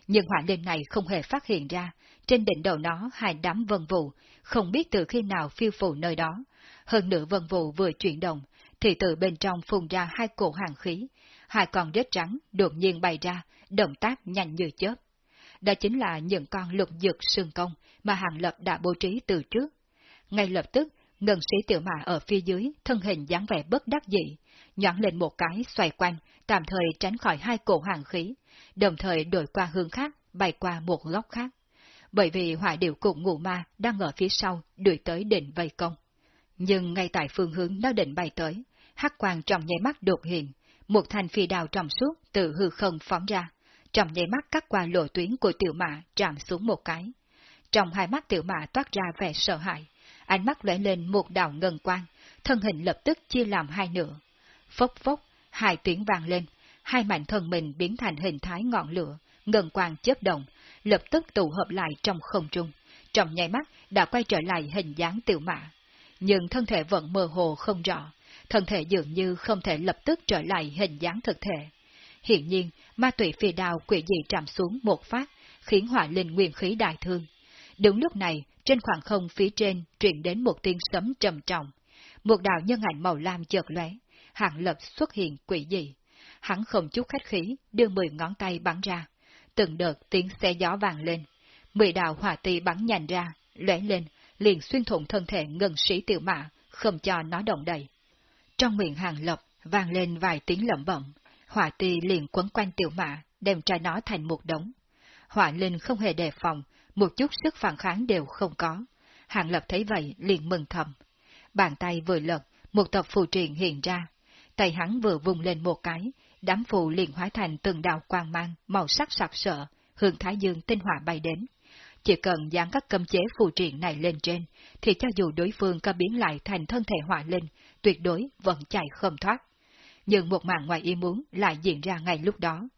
Nhưng hỏa linh này không hề phát hiện ra, trên đỉnh đầu nó hai đám vân vụ, không biết từ khi nào phiêu phù nơi đó. Hơn nữa vân vụ vừa chuyển động, thì từ bên trong phun ra hai cổ hàng khí, hai con rết trắng đột nhiên bay ra, động tác nhanh như chớp. Đó chính là những con lục dược sừng công mà Hàng Lập đã bố trí từ trước. Ngay lập tức, ngân sĩ tiểu mã ở phía dưới, thân hình dáng vẻ bất đắc dĩ, nhọn lên một cái xoay quanh, tạm thời tránh khỏi hai cổ hàng khí, đồng thời đổi qua hướng khác, bay qua một góc khác. Bởi vì hỏa điệu cục ngụ ma đang ở phía sau, đuổi tới đỉnh vây công. Nhưng ngay tại phương hướng nó định bay tới, hắc quang trong nháy mắt đột hiện, một thanh phi đào trong suốt từ hư không phóng ra, trong nháy mắt cắt qua lộ tuyến của tiểu mã chạm xuống một cái. Trong hai mắt tiểu mã toát ra vẻ sợ hãi, ánh mắt lóe lên một đạo ngân quang, thân hình lập tức chia làm hai nửa. Phốc phốc, hai tiếng vang lên, hai mảnh thân mình biến thành hình thái ngọn lửa, ngân quang chớp động, lập tức tụ hợp lại trong không trung. Trong nháy mắt đã quay trở lại hình dáng tiểu mã. Nhưng thân thể vẫn mơ hồ không rõ, thân thể dường như không thể lập tức trở lại hình dáng thực thể. Hiện nhiên, ma tụy phi đào quỷ dị chạm xuống một phát, khiến hỏa linh nguyên khí đại thương. Đúng lúc này, trên khoảng không phía trên truyền đến một tiếng sấm trầm trọng. Một đạo nhân ảnh màu lam chợt lóe, hạng lập xuất hiện quỷ dị. Hắn không chút khách khí, đưa mười ngón tay bắn ra. Từng đợt tiếng xe gió vàng lên. Mười đạo hỏa tì bắn nhanh ra, lóe lên, liền xuyên thủng thân thể ngân sĩ tiểu mã, không cho nó động đậy. trong miệng hàng lập vang lên vài tiếng lẩm bẩm, hỏa ti liền quấn quanh tiểu mã, đem trai nó thành một đống. Hỏa linh không hề đề phòng, một chút sức phản kháng đều không có. Hàng lập thấy vậy liền mừng thầm. Bàn tay vừa lật, một tập phù truyền hiện ra. Tay hắn vừa vùng lên một cái, đám phù liền hóa thành từng đạo quang mang, màu sắc sặc sỡ, hướng Thái Dương tinh hỏa bay đến. Chỉ cần dán các cấm chế phù truyền này lên trên, thì cho dù đối phương có biến lại thành thân thể hỏa linh, tuyệt đối vẫn chạy không thoát. Nhưng một màn ngoài ý muốn lại diễn ra ngay lúc đó.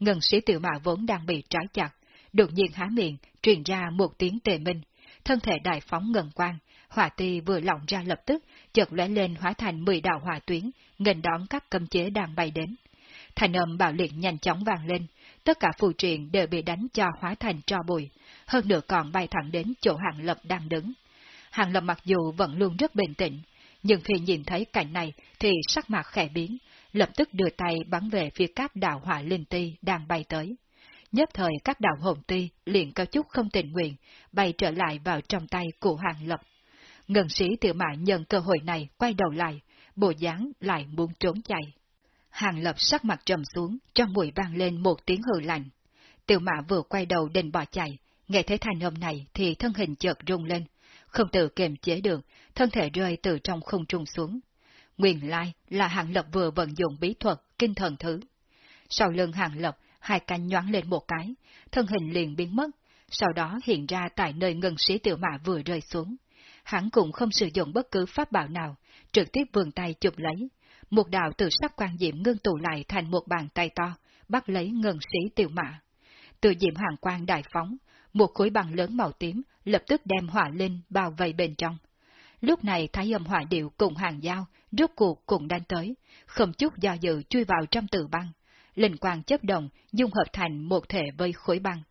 Ngân sĩ tiểu mã vốn đang bị trói chặt, đột nhiên há miệng, truyền ra một tiếng tề minh, thân thể đại phóng ngân quang, hỏa ti vừa lỏng ra lập tức, chợt lóe lên hóa thành 10 đạo hỏa tuyến, nghênh đón các cấm chế đang bay đến. Thành âm bạo liệt nhanh chóng vang lên, tất cả phù truyền đều bị đánh cho hóa thành tro bụi, hơn nữa còn bay thẳng đến chỗ Hàng Lập đang đứng. Hàng Lập mặc dù vẫn luôn rất bình tĩnh, nhưng khi nhìn thấy cảnh này thì sắc mặt khẽ biến, lập tức đưa tay bắn về phía các đạo hỏa linh ti đang bay tới. Nhất thời các đạo hồn ti liền có chút không tình nguyện, bay trở lại vào trong tay của Hàng Lập. Ngân sĩ tiểu mã nhận cơ hội này quay đầu lại, bộ dáng lại muốn trốn chạy. Hàng Lập sắc mặt trầm xuống, trong mũi vang lên một tiếng hừ lạnh. Tiểu mã vừa quay đầu định bỏ chạy, nghe thấy thanh âm này thì thân hình chợt rung lên, không tự kiềm chế được, thân thể rơi từ trong không trung xuống. Nguyên lai là Hàng Lập vừa vận dụng bí thuật, kinh thần thứ. Sau lưng Hàng Lập, hai cánh nhoáng lên một cái, thân hình liền biến mất, sau đó hiện ra tại nơi ngân sĩ tiểu mã vừa rơi xuống. Hắn cũng không sử dụng bất cứ pháp bảo nào, trực tiếp vươn tay chụp lấy. Một đạo từ sắc quan diệm ngưng tụ lại thành một bàn tay to, bắt lấy ngân sĩ tiểu mã. Từ diệm hoàng quang đại phóng, một khối bằng lớn màu tím lập tức đem hỏa linh bao vây bên trong. Lúc này thái âm hỏa điệu cùng hàng giao rốt cuộc cùng đang tới, không chút do dự chui vào trong tử băng. Linh quang chấp động, dung hợp thành một thể với khối băng.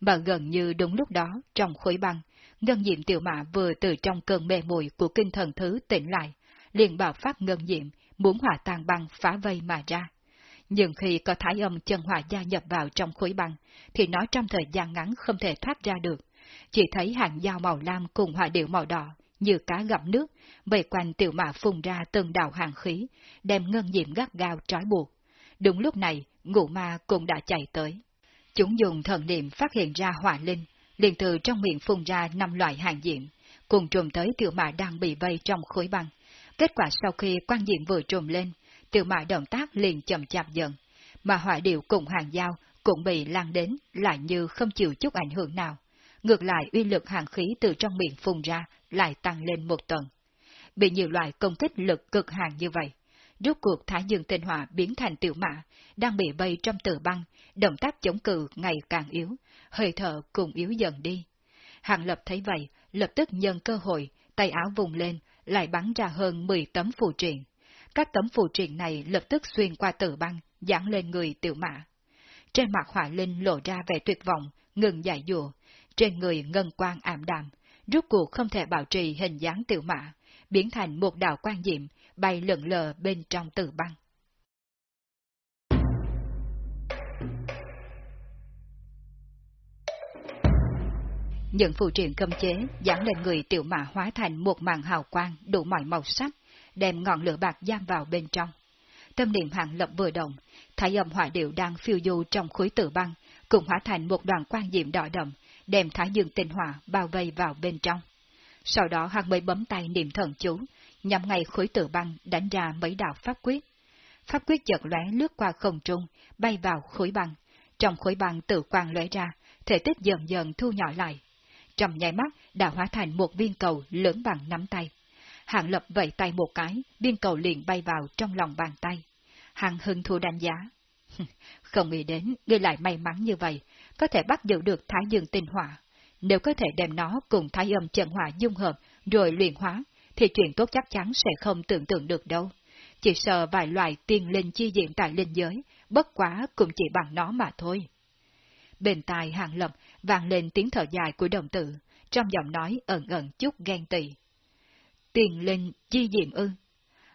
Mà gần như đúng lúc đó, trong khối băng, ngân diệm tiểu mã vừa từ trong cơn mê mùi của kinh thần thứ tỉnh lại, liền bảo phát ngân diệm, muốn hỏa tàn băng phá vây mà ra. Nhưng khi có thái âm chân hỏa gia nhập vào trong khối băng, thì nó trong thời gian ngắn không thể thoát ra được. Chỉ thấy hàng dao màu lam cùng hỏa điệu màu đỏ, như cá gặp nước, vây quanh tiểu mã phun ra từng đạo hàng khí, đem ngân diệm gắt gao trói buộc. Đúng lúc này, ngũ ma cũng đã chạy tới. Chúng dùng thần niệm phát hiện ra hỏa linh, liền từ trong miệng phun ra năm loại hàng diệm, cùng trùm tới tiểu mã đang bị vây trong khối băng. Kết quả sau khi quan diệm vừa trùm lên, tiểu mã động tác liền chậm chạp dần, mà hỏa điệu cùng hàng dao cũng bị lan đến lại như không chịu chút ảnh hưởng nào. Ngược lại uy lực hàng khí từ trong miệng phun ra lại tăng lên một tầng. Bị nhiều loại công kích lực cực hàng như vậy, rốt cuộc Thái Dương tinh hỏa biến thành tiểu mã, đang bị bay trong tử băng, động tác chống cự ngày càng yếu, hơi thở cùng yếu dần đi. Hàng Lập thấy vậy, lập tức nhân cơ hội, tay áo vùng lên, lại bắn ra hơn 10 tấm phù triện. Các tấm phù triện này lập tức xuyên qua tử băng, dán lên người tiểu mã. Trên mặt hỏa linh lộ ra vẻ tuyệt vọng, ngừng giải dụa, trên người ngân quang ảm đạm, rút cuộc không thể bảo trì hình dáng tiểu mã, biến thành một đạo quan diệm, bay lượn lờ bên trong tử băng. Những phụ triện cầm chế dán lên người tiểu mã hóa thành một màn hào quang đủ mọi màu sắc, đem ngọn lửa bạc giam vào bên trong. Tâm niệm hạng lập vừa động, thái âm hỏa điệu đang phiêu du trong khối tử băng, cùng hóa thành một đoàn quan diệm đỏ đậm, đem thái dương tinh hỏa bao vây vào bên trong. Sau đó hắn mới bấm tay niệm thần chú, nhằm ngay khối tử băng đánh ra mấy đạo pháp quyết. Pháp quyết chợt lóe lướt qua không trung, bay vào khối băng. Trong khối băng tự quang lóe ra, thể tích dần dần thu nhỏ lại. Trong nháy mắt đã hóa thành một viên cầu lớn bằng nắm tay. Hạng lập vẫy tay một cái, viên cầu liền bay vào trong lòng bàn tay. Hạng hưng thu đánh giá. Không nghĩ đến, ngươi lại may mắn như vậy, có thể bắt giữ được thái dương tinh hỏa. Nếu có thể đem nó cùng thái âm chân hỏa dung hợp, rồi luyện hóa, thì chuyện tốt chắc chắn sẽ không tưởng tượng được đâu. Chỉ sợ vài loài tiên linh chi diện tại linh giới, bất quá cũng chỉ bằng nó mà thôi. Bên tai hàng lập vang lên tiếng thở dài của đồng tử, trong giọng nói ẩn ẩn chút ghen tị. Tiền linh chi diện ư?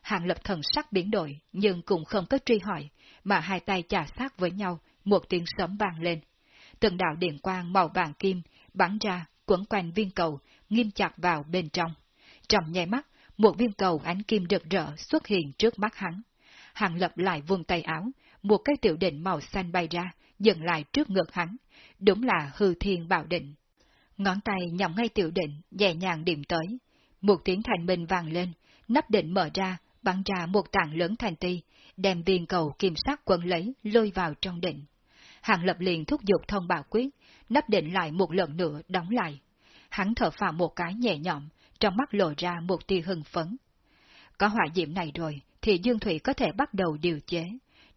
Hàng lập thần sắc biến đổi, nhưng cũng không có truy hỏi, mà hai tay chà sát với nhau, một tiếng sấm vang lên. Từng đạo điện quang màu vàng kim bắn ra, quấn quanh viên cầu, nghiêm chặt vào bên trong. Trong nháy mắt, một viên cầu ánh kim rực rỡ xuất hiện trước mắt hắn. Hàng lập lại vùng tay áo, một cái tiểu định màu xanh bay ra, dừng lại trước ngực hắn. Đúng là hư thiên bảo định. Ngón tay nhắm ngay tiểu định, nhẹ nhàng điểm tới. Một tiếng thành minh vang lên, nắp định mở ra, bắn ra một tảng lớn thành ti, đem viên cầu kim sắc quấn lấy, lôi vào trong định. Hàng lập liền thúc giục thông bảo quyết, nắp định lại một lần nữa đóng lại. Hắn thở phào một cái nhẹ nhõm, trong mắt lộ ra một tia hưng phấn. Có hỏa diệm này rồi, thì Dương Thủy có thể bắt đầu điều chế.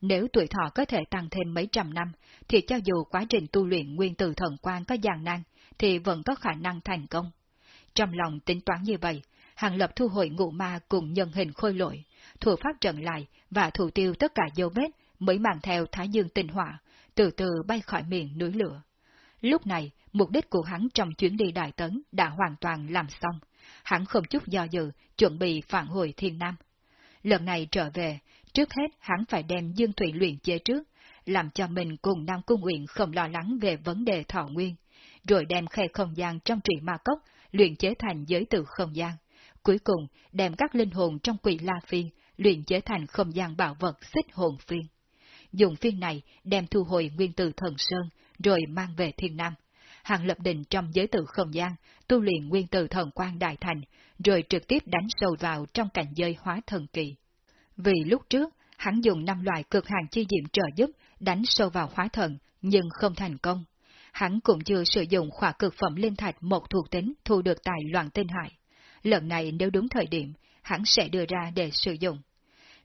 Nếu tuổi thọ có thể tăng thêm mấy trăm năm, thì cho dù quá trình tu luyện nguyên từ thần quan có gian nan, thì vẫn có khả năng thành công. Trong lòng tính toán như vậy, Hàng Lập thu hồi ngụ ma cùng nhân hình khôi lội, thủ pháp trận lại và thủ tiêu tất cả dấu vết mới mang theo Thái Dương tinh hỏa, từ từ bay khỏi miệng núi lửa. Lúc này, mục đích của hắn trong chuyến đi Đại Tấn đã hoàn toàn làm xong. Hắn không chút do dự, chuẩn bị phản hồi Thiên Nam. Lần này trở về, trước hết hắn phải đem Dương Thủy luyện chế trước, làm cho mình cùng Nam Cung Uyển không lo lắng về vấn đề thọ nguyên, rồi đem khe không gian trong trụy ma cốc luyện chế thành giới tự không gian. Cuối cùng, đem các linh hồn trong quỷ La Phiên luyện chế thành không gian bảo vật xích hồn phiên. Dùng phiên này đem thu hồi nguyên tử thần sơn, rồi mang về thiên nam. Hàng lập định trong giới tự không gian, tu luyện nguyên tử thần quan đại thành, rồi trực tiếp đánh sâu vào trong cảnh giới hóa thần kỳ. Vì lúc trước, hắn dùng năm loại cực hàng chi diệm trợ giúp đánh sâu vào hóa thần, nhưng không thành công. Hắn cũng chưa sử dụng khỏa cực phẩm linh thạch một thuộc tính thu được tại loạn tinh hải. Lần này nếu đúng thời điểm, hắn sẽ đưa ra để sử dụng.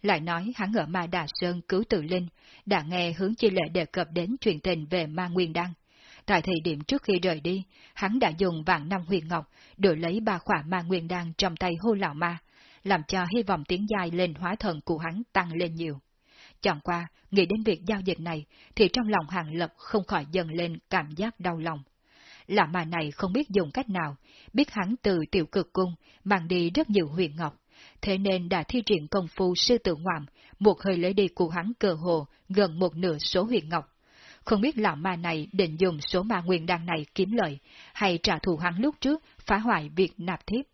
Lại nói hắn ở Ma Đà Sơn cứu tự linh, đã nghe hướng chi lệ đề cập đến truyền tình về Ma Nguyên Đăng. Tại thời điểm trước khi rời đi, hắn đã dùng vạn năm huyền ngọc đổi lấy ba khỏa Ma Nguyên Đăng trong tay hô lão ma, làm cho hy vọng tiến dài lên hóa thần của hắn tăng lên nhiều. Chọn qua, nghĩ đến việc giao dịch này, thì trong lòng hàng lập không khỏi dần lên cảm giác đau lòng. Lạ mà này không biết dùng cách nào, biết hắn từ tiểu cực cung, mang đi rất nhiều huyền ngọc, thế nên đã thi triển công phu sư tử ngoạm, một hơi lấy đi của hắn cơ hồ gần một nửa số huyền ngọc. Không biết lão ma này định dùng số ma nguyên đan này kiếm lợi, hay trả thù hắn lúc trước phá hoại việc nạp thiếp.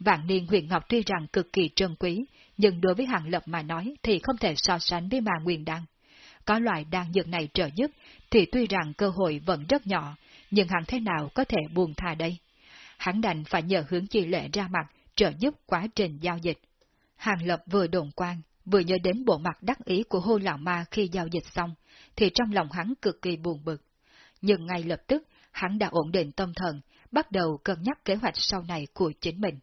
Vạn niên huyền ngọc tuy rằng cực kỳ trân quý, nhưng đối với hàng lập mà nói thì không thể so sánh với ma nguyên đan. Có loại đan dược này trợ giúp, thì tuy rằng cơ hội vẫn rất nhỏ, nhưng hắn thế nào có thể buồn thà đây? Hắn đành phải nhờ hướng chi lệ ra mặt, trợ giúp quá trình giao dịch. Hàng Lập vừa đồn quan, vừa nhớ đến bộ mặt đắc ý của hô lão ma khi giao dịch xong, thì trong lòng hắn cực kỳ buồn bực. Nhưng ngay lập tức, hắn đã ổn định tâm thần, bắt đầu cân nhắc kế hoạch sau này của chính mình.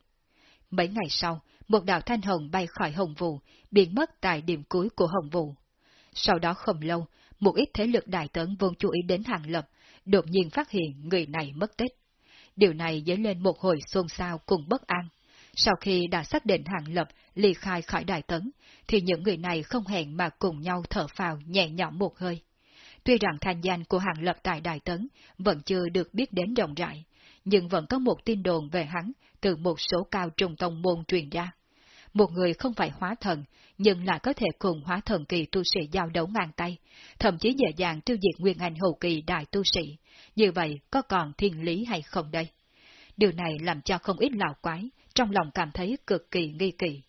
Mấy ngày sau, một đạo thanh hồng bay khỏi hồng vụ, biến mất tại điểm cuối của hồng vụ. Sau đó không lâu, một ít thế lực đại tấn vốn chú ý đến hàng lập, đột nhiên phát hiện người này mất tích. Điều này dấy lên một hồi xôn xao cùng bất an. Sau khi đã xác định hàng lập ly khai khỏi đại tấn, thì những người này không hẹn mà cùng nhau thở phào nhẹ nhõm một hơi. Tuy rằng thanh danh của hàng lập tại đại tấn vẫn chưa được biết đến rộng rãi, nhưng vẫn có một tin đồn về hắn từ một số cao trung tông môn truyền ra. Một người không phải hóa thần, nhưng lại có thể cùng hóa thần kỳ tu sĩ giao đấu ngang tay, thậm chí dễ dàng tiêu diệt nguyên anh hậu kỳ đại tu sĩ. Như vậy có còn thiên lý hay không đây? Điều này làm cho không ít lão quái, trong lòng cảm thấy cực kỳ nghi kỳ.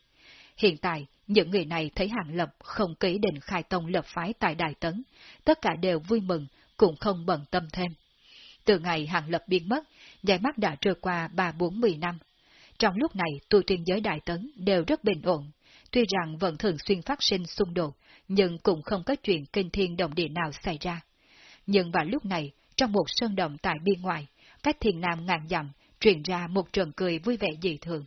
Hiện tại, những người này thấy Hàng Lập không ký định khai tông lập phái tại Đại Tấn, tất cả đều vui mừng, cũng không bận tâm thêm. Từ ngày Hàng Lập biến mất, dài mắt đã trôi qua ba bốn mười năm. Trong lúc này, tu tiên giới Đại Tấn đều rất bình ổn, tuy rằng vẫn thường xuyên phát sinh xung đột, nhưng cũng không có chuyện kinh thiên động địa nào xảy ra. Nhưng vào lúc này, trong một sơn động tại biên ngoài, cách thiền nam ngàn dặm, truyền ra một trận cười vui vẻ dị thường.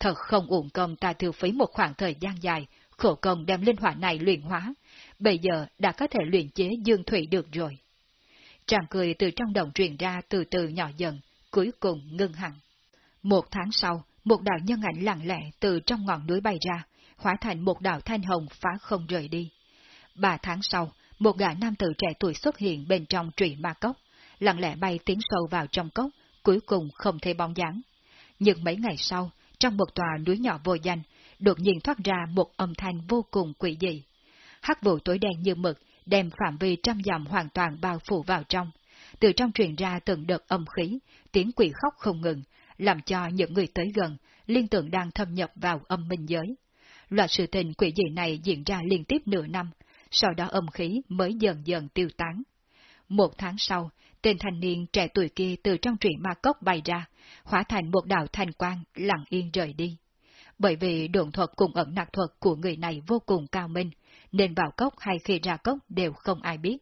Thật không uổng công ta tiêu phí một khoảng thời gian dài, khổ công đem linh hỏa này luyện hóa, bây giờ đã có thể luyện chế dương thủy được rồi. Tràng cười từ trong đồng truyền ra từ từ nhỏ dần, cuối cùng ngưng hẳn. Một tháng sau, một đạo nhân ảnh lặng lẽ từ trong ngọn núi bay ra, hóa thành một đạo thanh hồng phá không rời đi. Ba tháng sau, một gã nam tử trẻ tuổi xuất hiện bên trong trụy ma cốc, lặng lẽ bay tiến sâu vào trong cốc, cuối cùng không thấy bóng dáng. Nhưng mấy ngày sau, trong một tòa núi nhỏ vô danh, đột nhiên thoát ra một âm thanh vô cùng quỷ dị. Hắc vụ tối đen như mực, đem phạm vi trăm dặm hoàn toàn bao phủ vào trong. Từ trong truyền ra từng đợt âm khí, tiếng quỷ khóc không ngừng, làm cho những người tới gần liên tưởng đang thâm nhập vào âm minh giới. Loạt sự tình quỷ dị này diễn ra liên tiếp nửa năm, sau đó âm khí mới dần dần tiêu tán. Một tháng sau, tên thanh niên trẻ tuổi kia từ trong truyện ma cốc bay ra, hóa thành một đạo thanh quang, lặng yên rời đi. Bởi vì độn thuật cùng ẩn nặc thuật của người này vô cùng cao minh, nên vào cốc hay khi ra cốc đều không ai biết.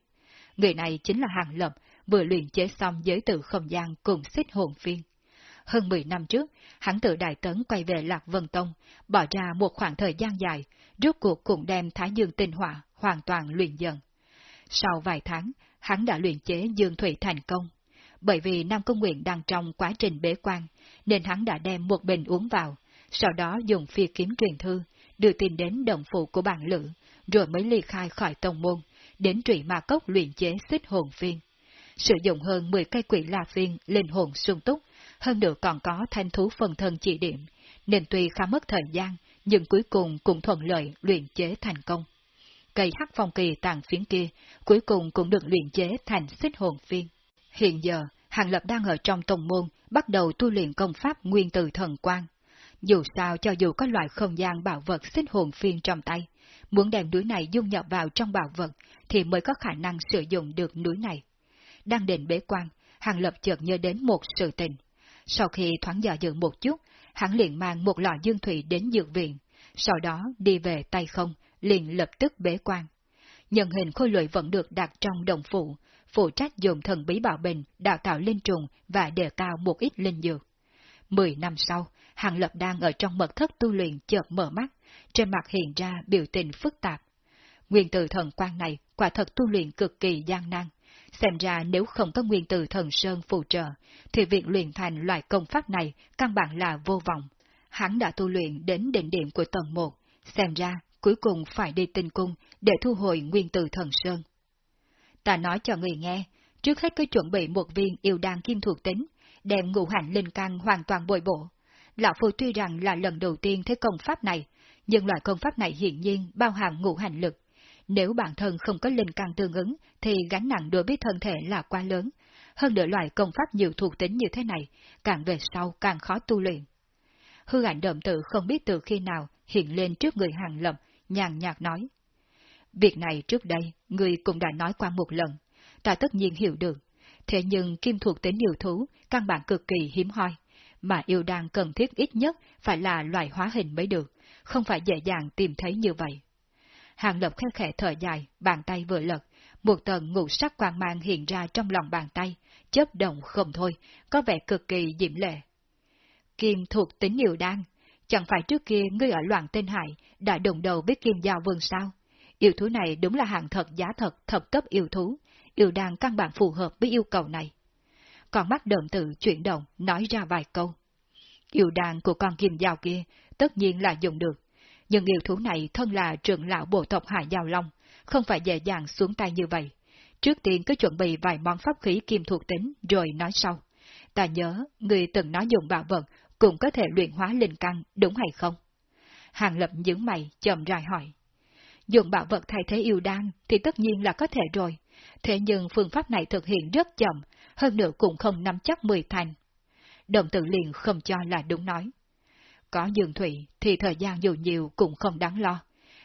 Người này chính là Hàng Lập, vừa luyện chế xong giới tự không gian cùng xích hồn phiên. Hơn 10 năm trước, hắn tự Đại Tấn quay về Lạc Vân Tông, bỏ ra một khoảng thời gian dài, rốt cuộc cũng đem Thái Dương tinh hỏa hoàn toàn luyện dần. Sau vài tháng, hắn đã luyện chế Dương Thủy thành công. Bởi vì Nam Công Nguyện đang trong quá trình bế quan, nên hắn đã đem một bình uống vào, sau đó dùng phi kiếm truyền thư, đưa tin đến đồng phụ của bạn lữ, rồi mới ly khai khỏi tông môn, đến trụy ma cốc luyện chế xích hồn phiên. Sử dụng hơn 10 cây quỷ la phiên linh hồn sung túc, hơn nữa còn có thanh thú phần thân chỉ điểm, nên tuy khá mất thời gian, nhưng cuối cùng cũng thuận lợi luyện chế thành công. Cây hắc phong kỳ tàn phiến kia, cuối cùng cũng được luyện chế thành xích hồn phiên. Hiện giờ, Hàng Lập đang ở trong tông môn, bắt đầu tu luyện công pháp nguyên từ thần quang. Dù sao cho dù có loại không gian bảo vật xích hồn phiên trong tay, muốn đem núi này dung nhập vào trong bảo vật thì mới có khả năng sử dụng được núi này. Đang định bế quan, Hàng Lập chợt nhớ đến một sự tình. Sau khi thoáng dò dự một chút, hắn liền mang một lọ dương thủy đến dược viện, sau đó đi về tay không, liền lập tức bế quan. Nhân hình khôi lội vẫn được đặt trong đồng phụ, phụ trách dùng thần bí bảo bình đào tạo linh trùng và đề cao một ít linh dược. Mười năm sau, Hàng Lập đang ở trong mật thất tu luyện chợt mở mắt, trên mặt hiện ra biểu tình phức tạp. Nguyên tử thần quan này quả thật tu luyện cực kỳ gian nan. Xem ra nếu không có nguyên tử thần sơn phù trợ, thì việc luyện thành loại công pháp này căn bản là vô vọng. Hắn đã tu luyện đến đỉnh điểm của tầng 1, xem ra cuối cùng phải đi tinh cung để thu hồi nguyên tử thần sơn. Ta nói cho người nghe, trước hết cứ chuẩn bị một viên yêu đan kim thuộc tính, đem ngũ hành linh căn hoàn toàn bồi bổ. Lão Phu tuy rằng là lần đầu tiên thấy công pháp này, nhưng loại công pháp này hiển nhiên bao hàm ngũ hành lực. Nếu bản thân không có linh căn tương ứng, thì gánh nặng đối với thân thể là quá lớn. Hơn nữa loại công pháp nhiều thuộc tính như thế này, càng về sau càng khó tu luyện. Hư ảnh đậm tự không biết từ khi nào hiện lên trước người hàng lập, nhàn nhạt nói. Việc này trước đây, người cũng đã nói qua một lần, ta tất nhiên hiểu được. Thế nhưng kim thuộc tính yêu thú, căn bản cực kỳ hiếm hoi, mà yêu đan cần thiết ít nhất phải là loại hóa hình mới được, không phải dễ dàng tìm thấy như vậy. Hàng lập khẽ khẽ thở dài, bàn tay vừa lật, một tầng ngũ sắc quang mang hiện ra trong lòng bàn tay, chớp động không thôi, có vẻ cực kỳ diễm lệ. Kim thuộc tính yêu đan, chẳng phải trước kia ngươi ở loạn tên hải đã đồng đầu với kim giao vương sao? Yêu thú này đúng là hàng thật giá thật thập cấp yêu thú, yêu đan căn bản phù hợp với yêu cầu này. Còn mắt đợm tự chuyển động, nói ra vài câu. Yêu đan của con kim giao kia tất nhiên là dùng được, nhưng yêu thú này thân là trưởng lão bộ tộc Hải Giao Long, không phải dễ dàng xuống tay như vậy. Trước tiên cứ chuẩn bị vài món pháp khí kim thuộc tính rồi nói sau. Ta nhớ, người từng nói dùng bảo vật cũng có thể luyện hóa linh căn, đúng hay không? Hàng lập những mày, chậm rãi hỏi. Dùng bảo vật thay thế yêu đan thì tất nhiên là có thể rồi, thế nhưng phương pháp này thực hiện rất chậm, hơn nữa cũng không nắm chắc mười thành. Đồng tử liền không cho là đúng nói. Có dương thủy thì thời gian dù nhiều cũng không đáng lo.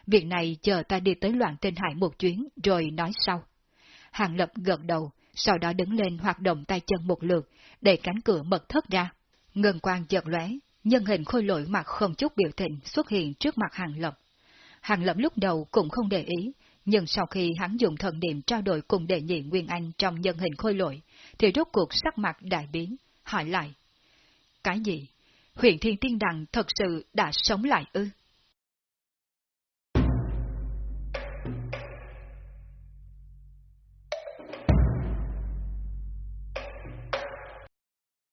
Việc này chờ ta đi tới loạn tên hải một chuyến rồi nói sau. Hàng lập gật đầu, sau đó đứng lên hoạt động tay chân một lượt, để cánh cửa mật thất ra. Ngân quang chợt lóe, nhân hình khôi lỗi mặt không chút biểu tình xuất hiện trước mặt hàng lập. Hàng lập lúc đầu cũng không để ý, nhưng sau khi hắn dùng thần niệm trao đổi cùng đệ nhị Nguyên Anh trong nhân hình khôi lỗi, thì rốt cuộc sắc mặt đại biến, hỏi lại. Cái gì? Huyền Thiên Tiên Đằng thật sự đã sống lại ư?